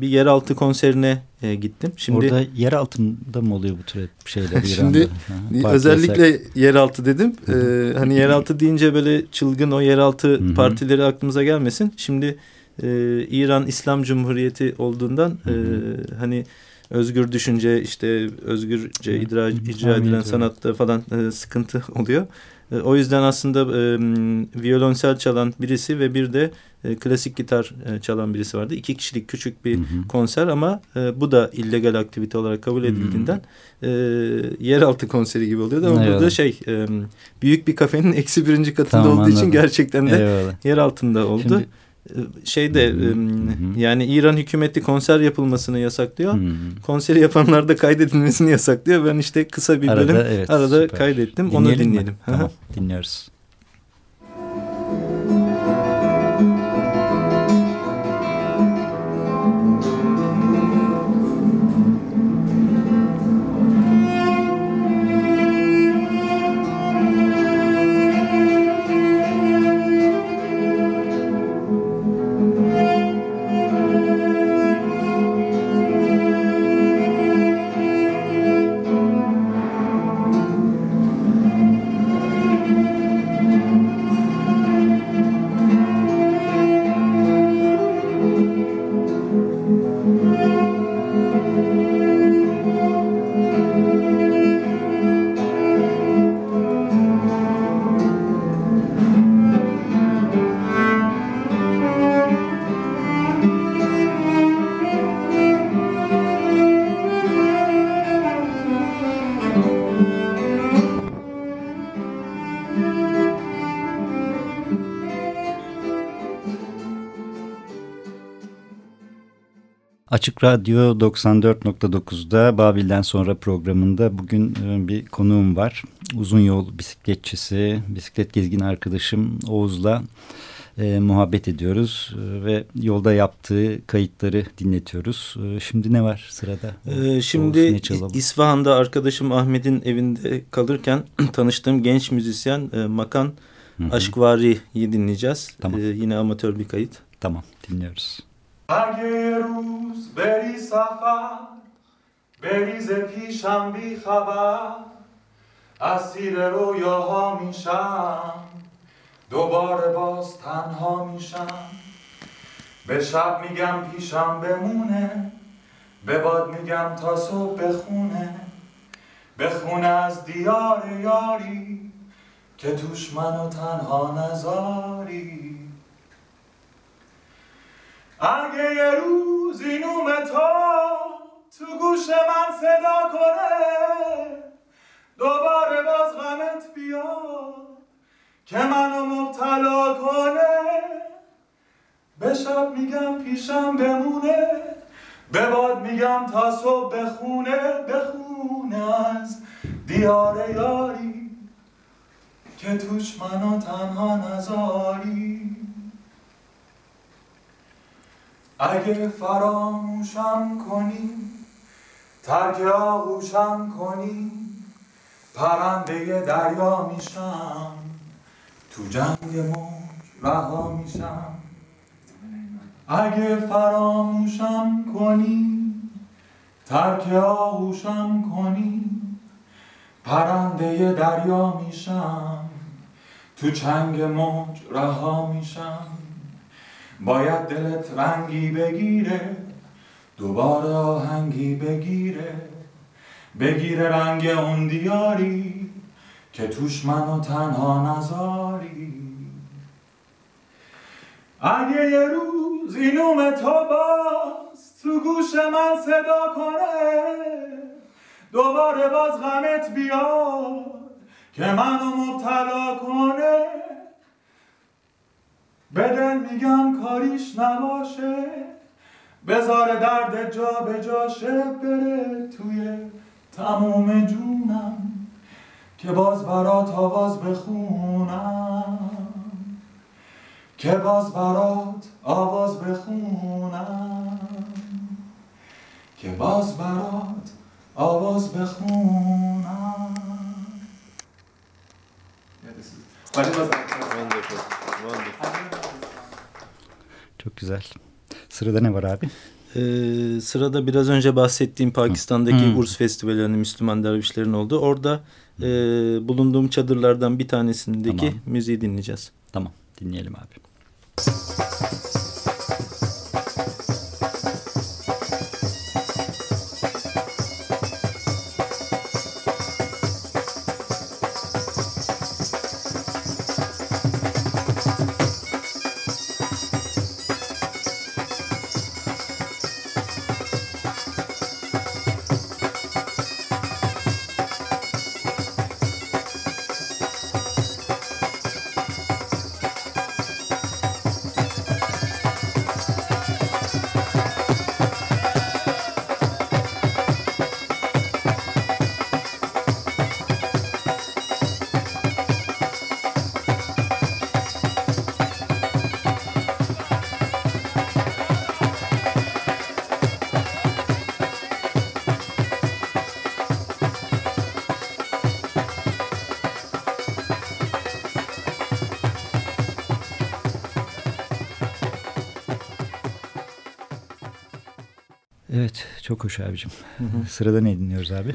D: bir yeraltı konserine e, gittim. Şimdi
C: Orada yer altında mı oluyor bu tür şeyler
D: Şimdi İran'da? özellikle yeraltı dedim. E, hani yeraltı deyince böyle çılgın o yeraltı Hı -hı. partileri aklımıza gelmesin. Şimdi e, İran İslam Cumhuriyeti olduğundan e, hani özgür düşünce işte özgürce idra, icra edilen sanatta falan e, sıkıntı oluyor. E, o yüzden aslında e, violonsel çalan birisi ve bir de e, klasik gitar e, çalan birisi vardı. İki kişilik küçük bir hı hı. konser ama e, bu da illegal aktivite olarak kabul edildiğinden e, yeraltı konseri gibi oluyordu. Ama Eyvallah. burada şey e, büyük bir kafenin eksi birinci katında tamam, olduğu anladım. için gerçekten de Eyvallah. yer altında oldu. Şimdi şeyde hı hı. yani İran hükümeti konser yapılmasını yasaklıyor. Hı. Konseri yapanlar da kaydedilmesini yasaklıyor. Ben işte kısa bir arada, bölüm evet, arada süper. kaydettim. Dinleyelim Onu dinleyelim. Mi?
C: Tamam, dinliyoruz. Açık Radyo 94.9'da Babil'den sonra programında bugün e, bir konuğum var. Uzun yol bisikletçisi, bisiklet gezgin arkadaşım Oğuz'la e, muhabbet ediyoruz e, ve yolda yaptığı kayıtları dinletiyoruz. E, şimdi ne var sırada?
D: Ee, şimdi İsfahan'da arkadaşım Ahmet'in evinde kalırken tanıştığım genç müzisyen e, Makan Aşkvari'yi dinleyeceğiz. Tamam. Ee, yine amatör bir kayıt.
C: Tamam dinliyoruz.
F: اگه یه روز بری سفر بریز پیشم بی خبر. اسیر رویاها میشم دوباره باز تنها میشم. به شب میگم پیشم بمونه به باد میگم تا صبح بخونه. بخونه از دیار یاری که توش منو تنها نزاری. اگه یه نوم تو تو گوش من صدا کنه دوباره باز غمت بیاد که منو مبتلا کنه. به شب میگم پیشم بمونه به باد میگم تا صبح بخونه. بخونه از دیار یاری که توش منو تنها نزاری اگه فراموشم کنی ترک آغوشم کنی پرنده دریا میشم تو جنگ موج رها میشم. اگه فراموشم کنی ترک آغوشم کنی پرنده دریا میشم تو چنگ موج رها میشم. باید دلت رنگی بگیره دوباره آهنگی بگیره. بگیره رنگ اون دیاری که توش منو تنها نزاری. اگه یه روز اینوم تو باز تو گوش من صدا کنه دوباره باز غمت بیاد که منو مبتلا کنه. بدن میگم کاریش نباشه بذار درد جا به جاشه بره توی تموم جونم که باز برات آواز بخونم. که باز برات آواز بخونم. که باز برات آواز بخونم.
D: Wonderful. Wonderful.
C: Çok güzel. Sırada ne var abi?
D: Ee, sırada biraz önce bahsettiğim Pakistan'daki
C: Hmm.
D: Urs Festivallerinin Müslüman dervişlerin olduğu. Orada e, bulunduğum çadırlardan bir tanesindeki
C: Tamam.
D: müziği dinleyeceğiz.
C: Tamam dinleyelim abi. Evet çok hoş abicim. Sırada ne dinliyoruz abi?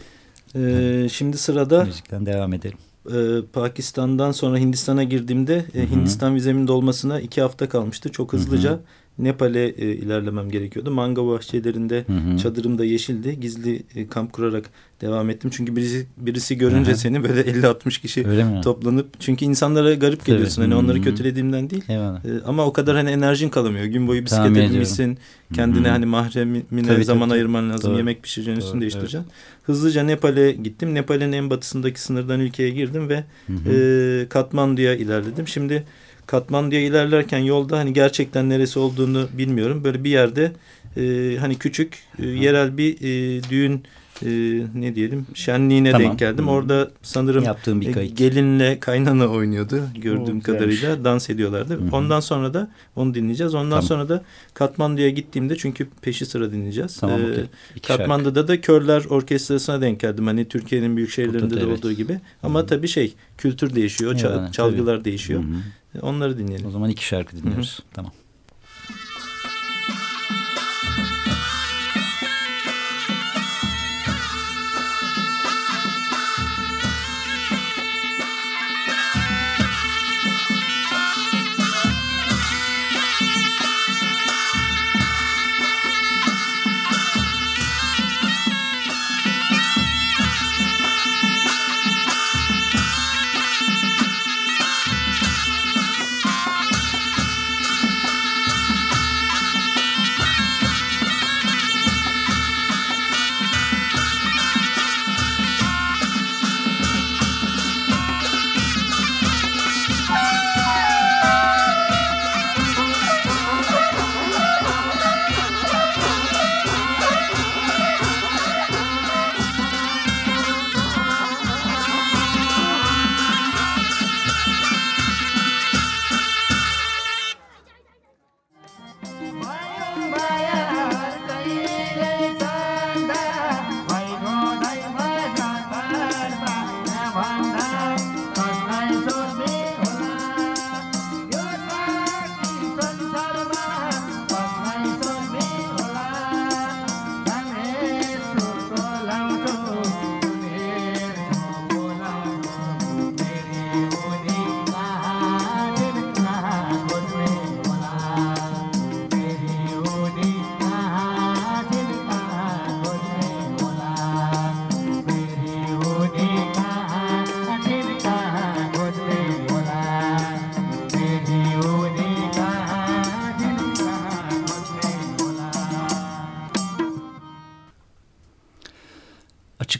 D: Ee, şimdi sırada
C: Müzikten devam edelim.
D: e, Pakistan'dan sonra Hindistan'a girdiğimde e, Hindistan vizemin dolmasına iki hafta kalmıştı. Çok hızlıca Nepal'e e, ilerlemem gerekiyordu. Manga bahçelerinde
C: Hı hı.
D: çadırım da yeşildi. Gizli e, kamp kurarak devam ettim. Çünkü birisi birisi görünce
C: Aha.
D: seni böyle 50-60 kişi toplanıp çünkü insanlara garip geliyorsun.
C: Tabii.
D: Hani onları
C: Hı hı.
D: kötülediğimden değil.
C: Eyvallah.
D: E, ama o kadar hani enerjin kalamıyor. Gün boyu bisiklete binmişsin. Kendine
C: Hı.
D: hani mahremine
C: Tabii,
D: zaman
C: tabii,
D: ayırman lazım.
C: Doğru.
D: Yemek pişireceksin, üstünü değiştireceksin. Hızlıca Nepal'e gittim. Nepal'in en batısındaki sınırdan ülkeye girdim ve
C: Hı hı.
D: e, Katmandu'ya ilerledim. Şimdi Katmandu'ya ilerlerken yolda hani gerçekten neresi olduğunu bilmiyorum. Böyle bir yerde e, hani küçük e, yerel bir e, düğün e, ne diyelim şenliğine
C: Tamam.
D: denk geldim.
C: Hı.
D: Orada sanırım
C: Yaptığım bir
D: e,
C: kayıt.
D: gelinle kaynana oynuyordu gördüğüm
C: O güzelmiş.
D: kadarıyla dans ediyorlardı.
C: Hı hı.
D: Ondan sonra da onu dinleyeceğiz. Ondan
C: Tamam.
D: sonra da Katmandu'ya gittiğimde çünkü peşi sıra dinleyeceğiz.
C: Tamam
D: Ee,
C: şarkı.
D: Katmandu'da da Körler Orkestrası'na denk geldim. Hani Türkiye'nin büyük şehirlerinde
C: Burada da
D: de
C: evet.
D: olduğu gibi. Ama tabii şey kültür değişiyor,
C: Eyvallah,
D: çalgılar değişiyor.
C: Hı hı.
D: Onları dinleyelim.
C: O zaman iki şarkı dinliyoruz. Tamam.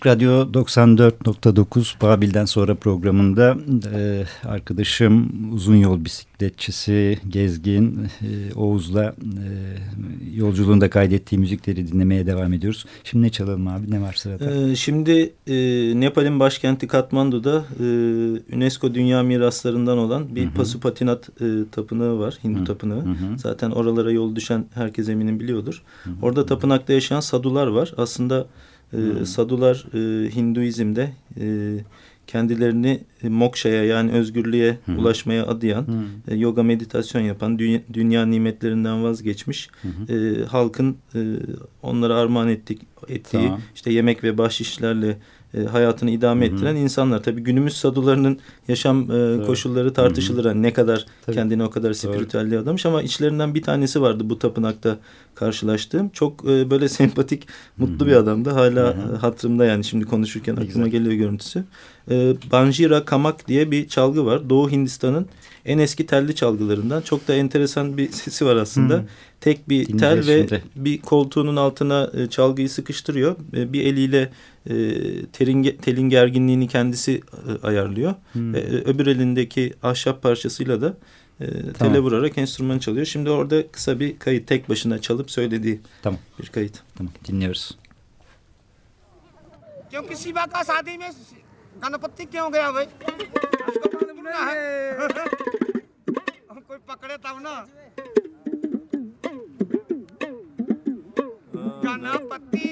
C: Açık Radyo 94.9 Babil'den sonra programında e, arkadaşım uzun yol bisikletçisi Gezgin e, Oğuz'la e, yolculuğunda kaydettiği müzikleri dinlemeye devam ediyoruz. Şimdi ne çalalım abi ne var sırada?
D: Ee, şimdi e, Nepal'in başkenti Katmandu'da e, UNESCO Dünya Miraslarından olan bir
C: Hı hı.
D: Pasupatinat e, tapınağı var. Hindu
C: Hı.
D: tapınağı.
C: Hı hı.
D: Zaten oralara yol düşen herkes eminim biliyordur. Orada tapınakta yaşayan sadular var. Aslında e, sadular e, Hinduizm'de e, kendilerini mokşaya yani özgürlüğe hı. ulaşmaya adayan, hı. E, yoga meditasyon yapan, dünya, dünya nimetlerinden vazgeçmiş. E, halkın e, onlara armağan ettik, ettiği tamam. işte yemek ve bahşişlerle e, hayatını idame Hı-hı. ettiren insanlar. Tabii günümüz sadularının yaşam e, koşulları tartışılır. Yani ne kadar Tabii. kendini o kadar spiritüelliğe adamış ama içlerinden bir tanesi vardı bu tapınakta karşılaştığım. Çok e, böyle sempatik, mutlu Hı-hı. bir adamdı. Hala Hı-hı. hatırımda yani şimdi konuşurken aklıma geliyor görüntüsü. E, Banjira Kamak diye bir çalgı var. Doğu Hindistan'ın en eski telli çalgılarından. Çok da enteresan bir sesi var aslında. Hmm. Tek bir Dinleyeceğiz tel ve bir koltuğunun altına e, çalgıyı sıkıştırıyor. E, bir eliyle e, telin gerginliğini kendisi e, ayarlıyor. Hmm. Öbür elindeki ahşap parçasıyla da tamam. tele vurarak enstrüman çalıyor. Şimdi orada kısa bir kayıt tek başına çalıp söylediği tamam. bir kayıt.
C: Tamam dinliyoruz.
G: Çünkü Siba ka sathi Ganpati क्यों गया भाई? कोई पकड़े तब ना। Ganpati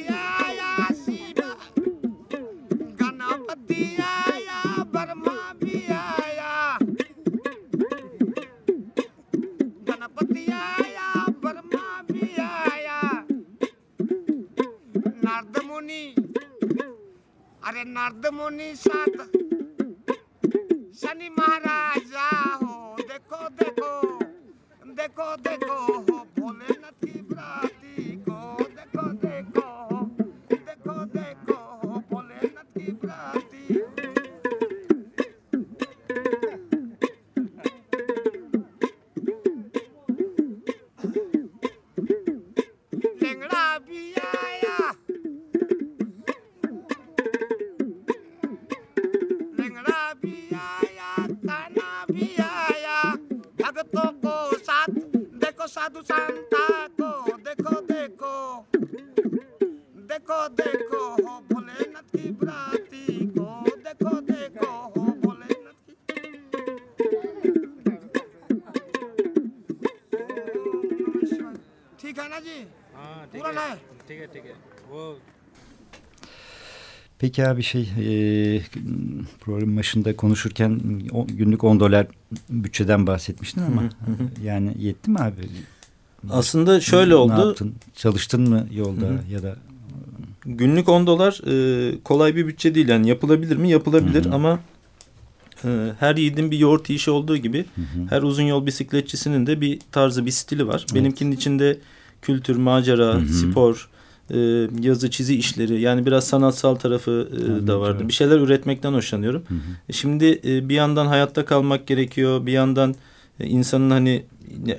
H: Doni
C: Peki abi şey e, program başında konuşurken o, günlük 10 dolar bütçeden bahsetmiştin ama yani yetti mi abi?
D: Aslında şöyle
C: ne
D: oldu.
C: Yaptın? Çalıştın mı yolda
D: Hı
C: ya da
D: Günlük 10 dolar e, kolay bir bütçe değil. Yani yapılabilir mi? Yapılabilir
C: Hı hı.
D: ama e, her yiğidin bir yoğurt işi olduğu gibi
C: Hı hı.
D: her uzun yol bisikletçisinin de bir tarzı, bir stili var. Benimkinin içinde kültür, macera,
C: Hı hı.
D: spor, e, yazı, çizi işleri yani biraz sanatsal tarafı e,
C: Anladım,
D: da vardı. Bir şeyler üretmekten hoşlanıyorum.
C: Hı hı.
D: E, Şimdi e, bir yandan hayatta kalmak gerekiyor. Bir yandan e, insanın hani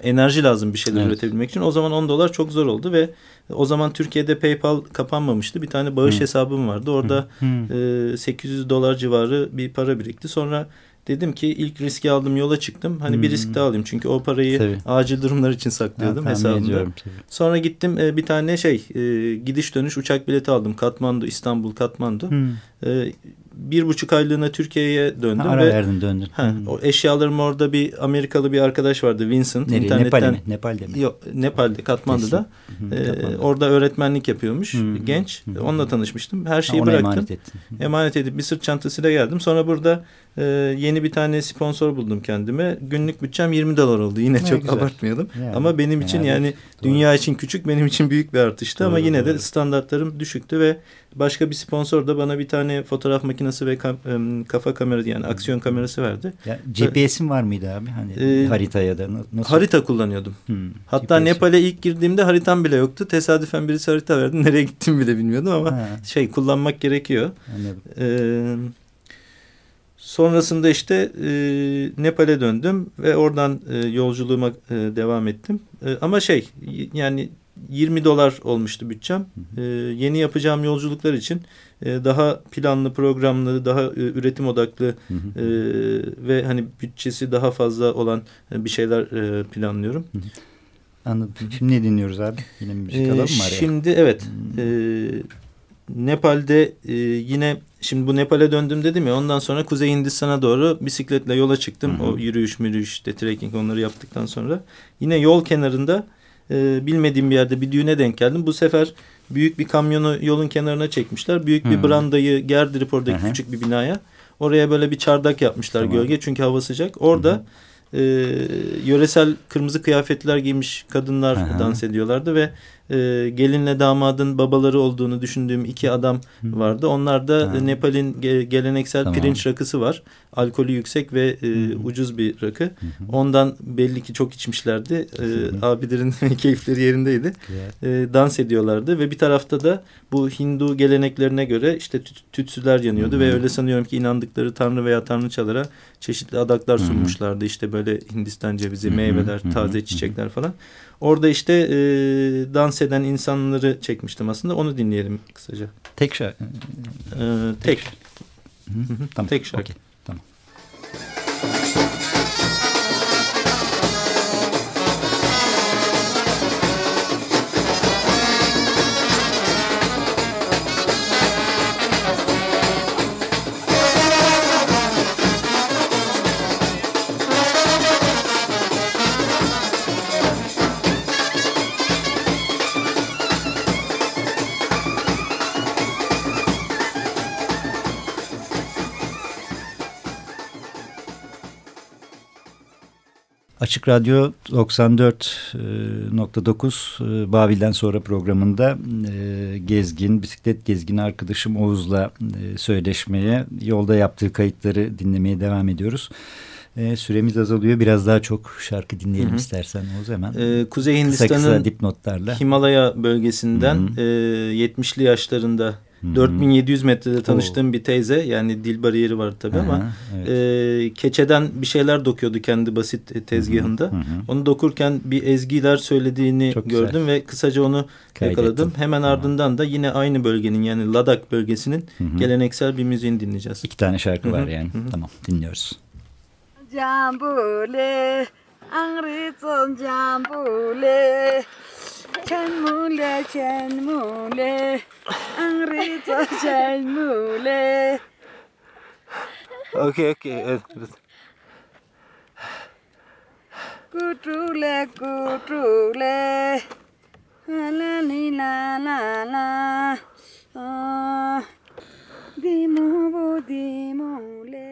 D: enerji lazım bir şeyler
C: Evet.
D: üretebilmek için. O zaman 10 dolar çok zor oldu ve o zaman Türkiye'de PayPal kapanmamıştı. Bir tane bağış
C: Hı.
D: hesabım vardı. Orada
C: Hı.
D: e, 800 dolar civarı bir para birikti. Sonra dedim ki ilk riski aldım yola çıktım. Hani bir
C: Hmm.
D: risk daha alayım. Çünkü o parayı
C: Tabii.
D: acil durumlar için saklıyordum hesabımda. Sonra gittim e, bir tane şey e, gidiş dönüş uçak bileti aldım. Katmandu, İstanbul, Katmandu.
C: Hı.
D: E, bir buçuk aylığına Türkiye'ye döndüm.
C: Ha, ara
D: ve
C: verdin döndün.
D: Ha, o eşyalarım orada bir Amerikalı bir arkadaş vardı Vincent.
C: Nereye?
D: internetten
C: Nepal'e mi? Nepal'de mi?
D: Yok Nepal'de Katmandu'da.
C: Hı, Katmandu.
D: orada öğretmenlik yapıyormuş.
C: Hı
D: Genç.
C: hı.
D: Onunla tanışmıştım. Her
C: Ha,
D: şeyi
C: ona
D: bıraktım.
C: emanet ettin.
D: Emanet edip bir sırt çantasıyla geldim. Sonra burada e, yeni bir tane sponsor buldum kendime. Günlük bütçem 20 dolar oldu. Yine
C: Ne
D: çok
C: güzel.
D: abartmayalım.
C: Yani,
D: Ama benim için
C: yani,
D: yani
C: doğru.
D: dünya için küçük, benim için büyük bir artıştı. Ama
C: Doğru,
D: yine de
C: doğru.
D: standartlarım düşüktü ve başka bir sponsor da bana bir tane fotoğraf makinesi ve kam- kafa kamerası yani aksiyon kamerası.
C: Ya, GPS'in var mıydı abi? Hani
D: Ee,
C: harita ya da na- nasıl?
D: Harita kullanıyordum.
C: Hı,
D: Hatta. Nepal'e ilk girdiğimde haritam bile yoktu. Tesadüfen birisi harita verdi. Nereye gittim bile bilmiyordum ama
C: Ha,
D: şey kullanmak gerekiyor.
C: anladım.
D: Ee, sonrasında işte e, Nepal'e döndüm ve oradan e, yolculuğuma e, devam ettim. E, ama şey yani 20 dolar olmuştu bütçem. E, yeni yapacağım yolculuklar için e, daha planlı, programlı, daha e, üretim odaklı
C: Hı hı.
D: e, ve hani bütçesi daha fazla olan e, bir şeyler e, planlıyorum.
C: Anladım. Şimdi ne dinliyoruz abi? Yine müzik
D: Ee,
C: alalım mı araya?
D: Şimdi evet. E, Nepal'de e, yine şimdi bu Nepal'e döndüm dedim ya ondan sonra Kuzey Hindistan'a doğru bisikletle yola çıktım.
C: Hı hı.
D: O yürüyüş mürüyüş işte trekking onları yaptıktan sonra. Yine yol kenarında e, bilmediğim bir yerde bir düğüne denk geldim. Bu sefer büyük bir kamyonu yolun kenarına çekmişler. Büyük bir
C: Hı.
D: brandayı gerdirip oradaki
C: Hı hı.
D: küçük bir binaya. Oraya böyle bir çardak yapmışlar
C: Tamam.
D: gölge çünkü hava sıcak. Orada e, yöresel kırmızı kıyafetler giymiş kadınlar
C: Aha.
D: dans ediyorlardı ve e, gelinle damadın babaları olduğunu düşündüğüm iki adam vardı. Onlar da
C: Ha.
D: Nepal'in ge- geleneksel
C: Tamam.
D: pirinç rakısı var. Alkolü yüksek ve e, ucuz bir rakı. Ondan belli ki çok içmişlerdi. E, abilerin keyifleri yerindeydi. E, dans ediyorlardı ve bir tarafta da bu Hindu geleneklerine göre işte tüt- tütsüler yanıyordu ve öyle sanıyorum ki inandıkları tanrı veya tanrıçalara çeşitli adaklar sunmuşlardı. İşte böyle Hindistan cevizi, meyveler, taze çiçekler falan. Orada işte e, dans eden insanları çekmiştim aslında. Onu dinleyelim kısaca.
C: Tek şarkı.
D: E, tek.
C: Tamam.
D: Tek şarkı.
C: Okey, Açık Radyo 94.9 e, Babil'den sonra programında e, gezgin, bisiklet gezgini arkadaşım Oğuz'la e, söyleşmeye, yolda yaptığı kayıtları dinlemeye devam ediyoruz. E, süremiz azalıyor. Biraz daha çok şarkı dinleyelim
D: Hı hı.
C: istersen Oğuz hemen.
D: E, Kuzey Hindistan'ın. Himalaya bölgesinden
C: Hı
D: e, 70'li yaşlarında
C: hı.
D: 4700 metrede tanıştığım bir teyze yani dil bariyeri vardı tabii ama
C: evet.
D: e, keçeden bir şeyler dokuyordu kendi basit e, tezgahında.
C: Hı hı.
D: Onu dokurken bir ezgiler söylediğini
C: Çok güzel.
D: gördüm ve kısaca onu
C: Kaydettim.
D: yakaladım. Hemen
C: Tamam.
D: ardından da yine aynı bölgenin yani Ladak bölgesinin
C: Hı hı.
D: geleneksel bir müziğini dinleyeceğiz.
C: İki tane şarkı
D: Hı hı,
C: var yani.
D: hı hı.
C: Tamam dinliyoruz.
I: Jambule, Chan mule,
D: chan mule. Okay, okay.
I: Kutrule, kutrule, la ni la la la, ah, dimule,
C: dimule.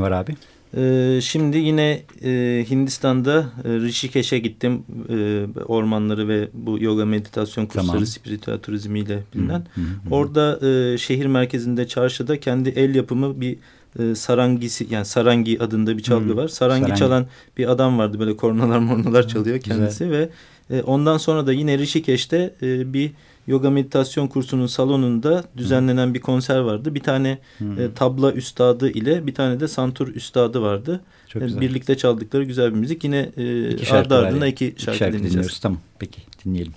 C: Ne var abi?
D: Ee, şimdi yine e, Hindistan'da e, Rishikesh'e gittim. E, ormanları ve bu yoga meditasyon kursları,
C: Tamam.
D: spiritüel turizmiyle bilinen.
C: Hı hı hı.
D: Orada e, şehir merkezinde çarşıda kendi el yapımı bir e, sarangisi yani sarangi adında bir çalgı
C: Hı.
D: var. Sarangi,
C: Sarangi.
D: çalan bir adam vardı böyle kornalar mornalar çalıyor
C: güzel.
D: kendisi ve e, ondan sonra da yine Rishikesh'te e, bir yoga meditasyon kursunun salonunda düzenlenen bir konser vardı. Bir tane e, tabla üstadı ile bir tane de santur üstadı vardı.
C: Çok
D: E,
C: güzel.
D: birlikte çaldıkları güzel bir müzik. Yine e,
C: İki
D: ardı ardına iki
C: İki
D: şarkı,
C: şarkı
D: dinleyeceğiz.
C: dinliyoruz. Tamam peki dinleyelim.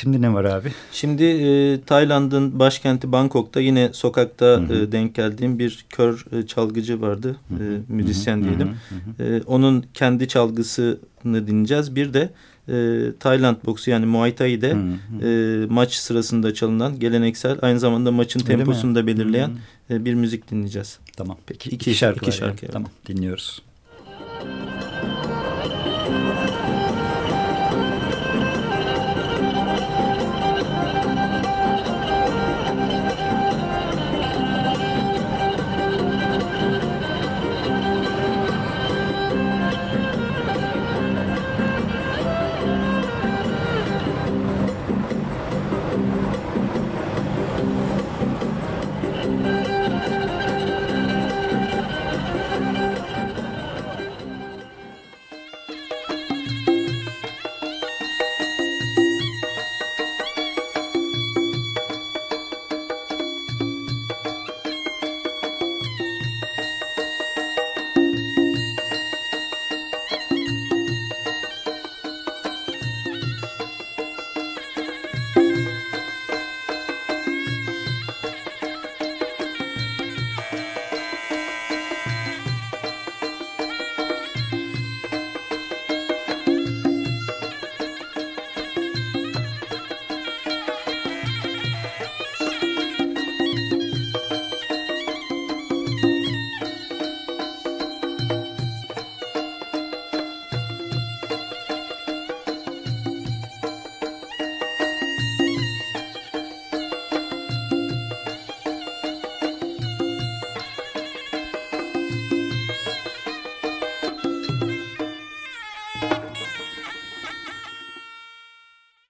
C: Şimdi ne var abi?
D: Şimdi e, Tayland'ın başkenti Bangkok'ta yine sokakta hı hı. E, denk geldiğim bir kör e, çalgıcı vardı, hı hı. E, müzisyen hı hı. diyelim. Hı hı. E, onun kendi çalgısını dinleyeceğiz. Bir de e, Tayland boksu yani Muay Thai'de hı hı. E, maç sırasında çalınan geleneksel aynı zamanda maçın Öyle temposunu mi? da belirleyen hı hı. E, bir müzik dinleyeceğiz.
C: Tamam peki iki, iki şarkı, iki şarkı yani. evet. Tamam dinliyoruz.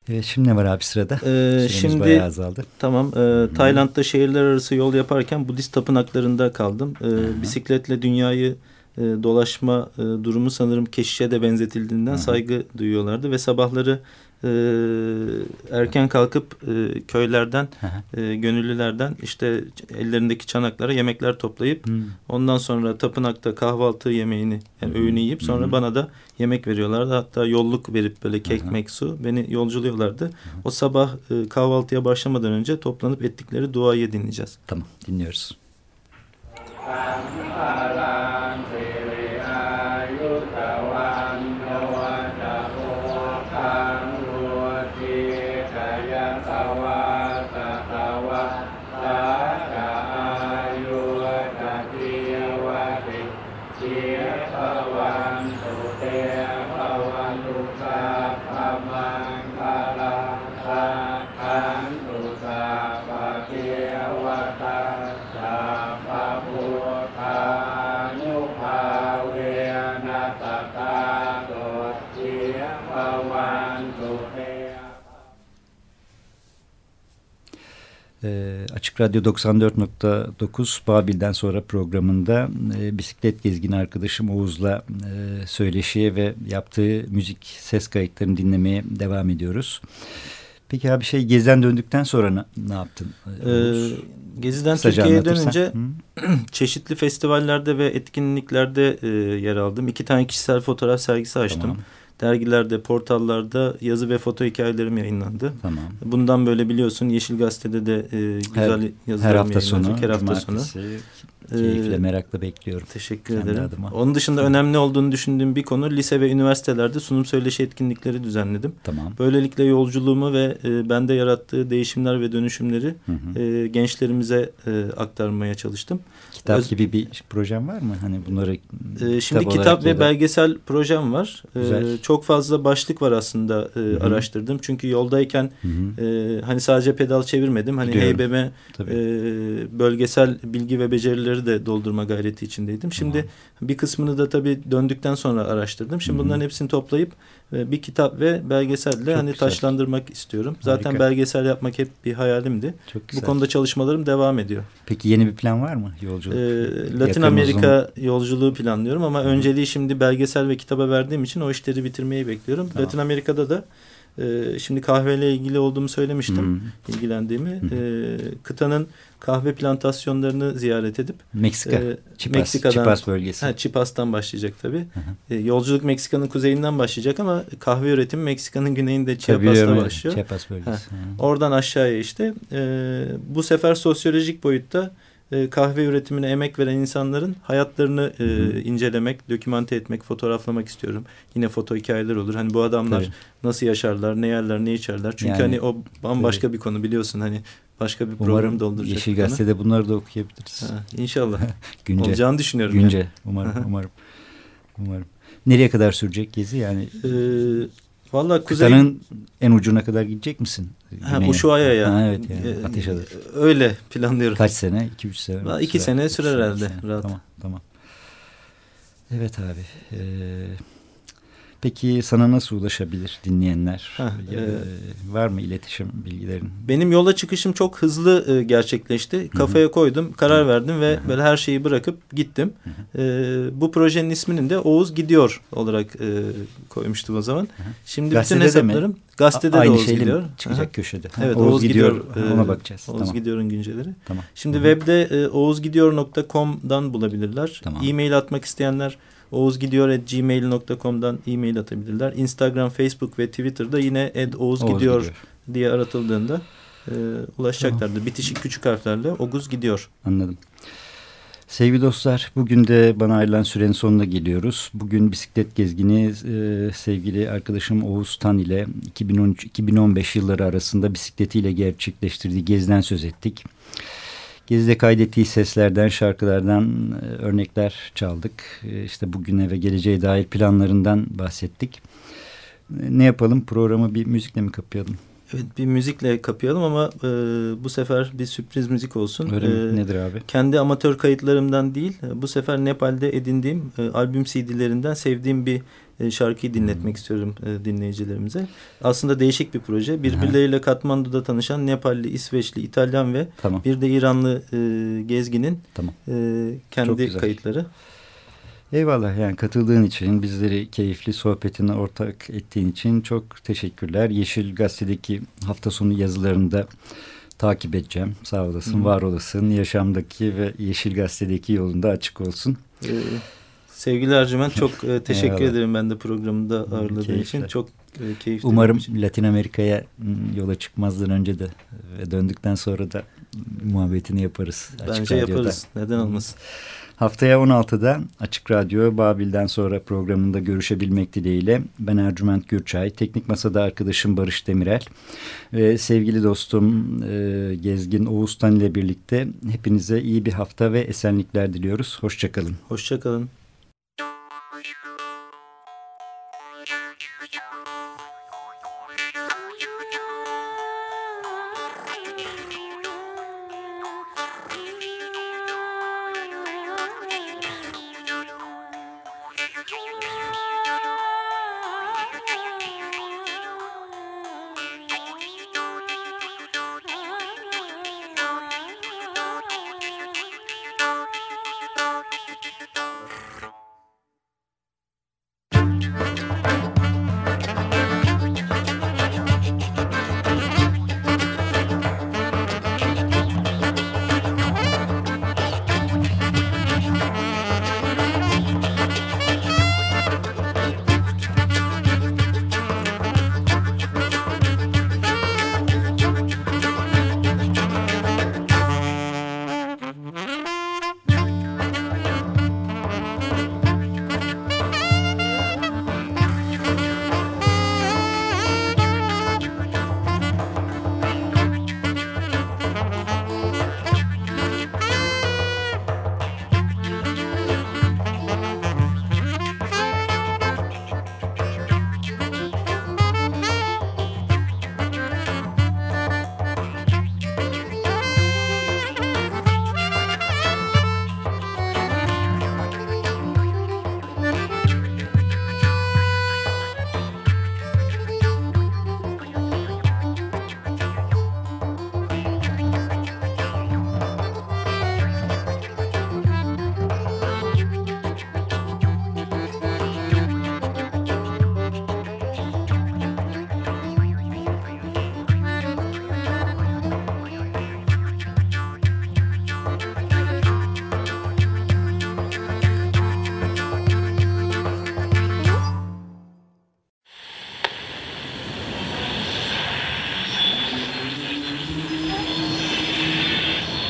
C: Evet, şimdi ne var abi sırada?
D: Ee, şimdi bayağı azaldı. Tamam. E, Tayland'da şehirler arası yol yaparken Budist tapınaklarında kaldım. E, bisikletle dünyayı e, dolaşma e, durumu sanırım keşişe de benzetildiğinden Hı saygı duyuyorlardı ve sabahları e, erken kalkıp e, köylerden e, gönüllülerden işte ellerindeki çanaklara yemekler toplayıp Hı ondan sonra tapınakta kahvaltı yemeğini yani Hı öğünü yiyip sonra Hı bana da yemek veriyorlardı. Hatta yolluk verip böyle kek Hı mek su beni yolculuyorlardı. Hı o sabah e, kahvaltıya başlamadan önce toplanıp ettikleri duayı dinleyeceğiz.
C: Tamam dinliyoruz. ตังาลังเส Radyo 94.9 Babil'den sonra programında e, bisiklet gezgini arkadaşım Oğuz'la e, söyleşiye ve yaptığı müzik ses kayıtlarını dinlemeye devam ediyoruz. Peki abi şey Gezi'den döndükten sonra ne, ne yaptın?
D: Ee, Gezi'den Türkiye'ye dönünce çeşitli festivallerde ve etkinliklerde e, yer aldım. İki tane kişisel fotoğraf sergisi açtım. Tamam dergilerde, portallarda yazı ve foto hikayelerim yayınlandı. Tamam. Bundan böyle biliyorsun Yeşil Gazete'de de e, güzel her, yazılarım
C: her hafta sonu, her hafta sonu. Keyifle, ee, merakla bekliyorum.
D: Teşekkür Kendi ederim. Adıma. Onun dışında tamam. önemli olduğunu düşündüğüm bir konu lise ve üniversitelerde sunum söyleşi etkinlikleri düzenledim. Tamam. Böylelikle yolculuğumu ve e, bende yarattığı değişimler ve dönüşümleri hı hı. E, gençlerimize e, aktarmaya çalıştım.
C: Kitap Öz... gibi bir projem var mı? Hani bunları
D: e, Şimdi kitap, kitap ve da... belgesel projem var. E, çok fazla başlık var aslında e, hı hı. araştırdım. Çünkü yoldayken hı hı. E, hani sadece pedal çevirmedim. Hani Biliyorum. HBM e, bölgesel bilgi ve becerileri de doldurma gayreti içindeydim. Şimdi tamam. bir kısmını da tabii döndükten sonra araştırdım. Şimdi hı hı. bunların hepsini toplayıp e, bir kitap ve belgeselle Çok hani güzel. taşlandırmak istiyorum. Zaten Harika. belgesel yapmak hep bir hayalimdi. Çok güzel. Bu konuda çalışmalarım devam ediyor.
C: Peki yeni bir plan var mı yolculuk? Ee,
D: Latin Yakın Amerika uzun... yolculuğu planlıyorum ama Hı. önceliği şimdi belgesel ve kitaba verdiğim için o işleri bitirmeyi bekliyorum. Tamam. Latin Amerika'da da E, şimdi kahveyle ilgili olduğumu söylemiştim. Hmm. ilgilendiğimi. Hmm. E, kıtanın kahve plantasyonlarını ziyaret edip
C: Meksika, e, Chipas, Meksika'dan, Chipas bölgesi.
D: Ha, Chipas'tan başlayacak tabii. E, yolculuk Meksika'nın kuzeyinden başlayacak ama kahve üretimi Meksika'nın güneyinde Chiapas'ta başlıyor.
C: Chiapas bölgesi. Ha,
D: oradan aşağıya işte. E, bu sefer sosyolojik boyutta e, kahve üretimine emek veren insanların hayatlarını e, incelemek, dokümante etmek, fotoğraflamak istiyorum. Yine foto hikayeler olur. Hani bu adamlar Tabii. nasıl yaşarlar, ne yerler, ne içerler. Çünkü yani, hani o bambaşka tabii. bir konu biliyorsun. Hani başka bir program umarım dolduracak.
C: Yeşil Gazete'de bunları da okuyabiliriz.
D: Ha, inşallah. Günce. Olacağını düşünüyorum.
C: Günce. Yani. Umarım, umarım. Umarım. Nereye kadar sürecek gezi? Yani
D: ee, Vallahi kuzey...
C: Kıtanın en ucuna kadar gidecek misin?
D: Ha, Uşua'ya ya.
C: Ha, evet yani ee, ateş alır.
D: Öyle planlıyorum.
C: Kaç sene? 2-3 sene.
D: Ha, iki sene sürer herhalde. Sene. Rahat.
C: Tamam tamam. Evet abi. Ee, Peki sana nasıl ulaşabilir dinleyenler? Heh, ee, var mı iletişim bilgilerin?
D: Benim yola çıkışım çok hızlı e, gerçekleşti. Kafaya Hı -hı. koydum, karar Hı -hı. verdim ve Hı -hı. böyle her şeyi bırakıp gittim. Hı -hı. E, bu projenin isminin de Oğuz Gidiyor olarak e, koymuştum o zaman. Hı -hı. Şimdi gazetede bütün hesaplarım gazetede de Oğuz Gidiyor.
C: çıkacak Hı -hı. köşede.
D: Evet Oğuz, Oğuz Gidiyor. gidiyor ona bakacağız. Oğuz tamam. Gidiyor'un günceleri. Tamam. Şimdi Hı -hı. webde e, oğuzgidiyor.com'dan bulabilirler. Tamam. E-mail atmak isteyenler oğuzgidiyor.gmail.com'dan e-mail atabilirler. Instagram, Facebook ve Twitter'da yine ed Oğuz, Oğuz gidiyor, gidiyor diye aratıldığında e, ulaşacaklardır. Tamam. Bitişik küçük harflerle Oğuz gidiyor.
C: Anladım. Sevgili dostlar, bugün de bana ayrılan sürenin sonuna geliyoruz. Bugün bisiklet gezgini e, sevgili arkadaşım Oğuz Tan ile 2013-2015 yılları arasında bisikletiyle gerçekleştirdiği geziden söz ettik. Gezide kaydettiği seslerden, şarkılardan e, örnekler çaldık. E, işte bugüne ve geleceğe dair planlarından bahsettik. E, ne yapalım? Programı bir müzikle mi kapayalım?
D: Evet bir müzikle kapayalım ama e, bu sefer bir sürpriz müzik olsun.
C: Öyle e, Nedir abi?
D: Kendi amatör kayıtlarımdan değil bu sefer Nepal'de edindiğim e, albüm CD'lerinden sevdiğim bir e, şarkıyı dinletmek hmm. istiyorum e, dinleyicilerimize. Aslında değişik bir proje. Birbirleriyle Katmandu'da tanışan Nepalli, İsveçli, İtalyan ve tamam. bir de İranlı e, gezginin tamam. e, kendi kayıtları.
C: Eyvallah yani katıldığın için bizleri keyifli sohbetine ortak ettiğin için çok teşekkürler. Yeşil Gazete'deki hafta sonu yazılarında takip edeceğim. Sağ olasın, hmm. var olasın. Yaşamdaki ve Yeşil Gazete'deki yolunda açık olsun.
D: Ee, Sevgili Ercüment çok e, teşekkür ederim ben de programında ağırladığın için. Çok e, keyifli.
C: Umarım Latin Amerika'ya yola çıkmazdan önce de ve döndükten sonra da muhabbetini yaparız.
D: Bence Açık yaparız. Neden olmasın.
C: Haftaya 16'da Açık Radyo Babil'den sonra programında görüşebilmek dileğiyle ben Ercüment Gürçay, Teknik Masa'da arkadaşım Barış Demirel ve sevgili dostum e, Gezgin Oğuztan ile birlikte hepinize iyi bir hafta ve esenlikler diliyoruz. Hoşçakalın.
D: Hoşçakalın.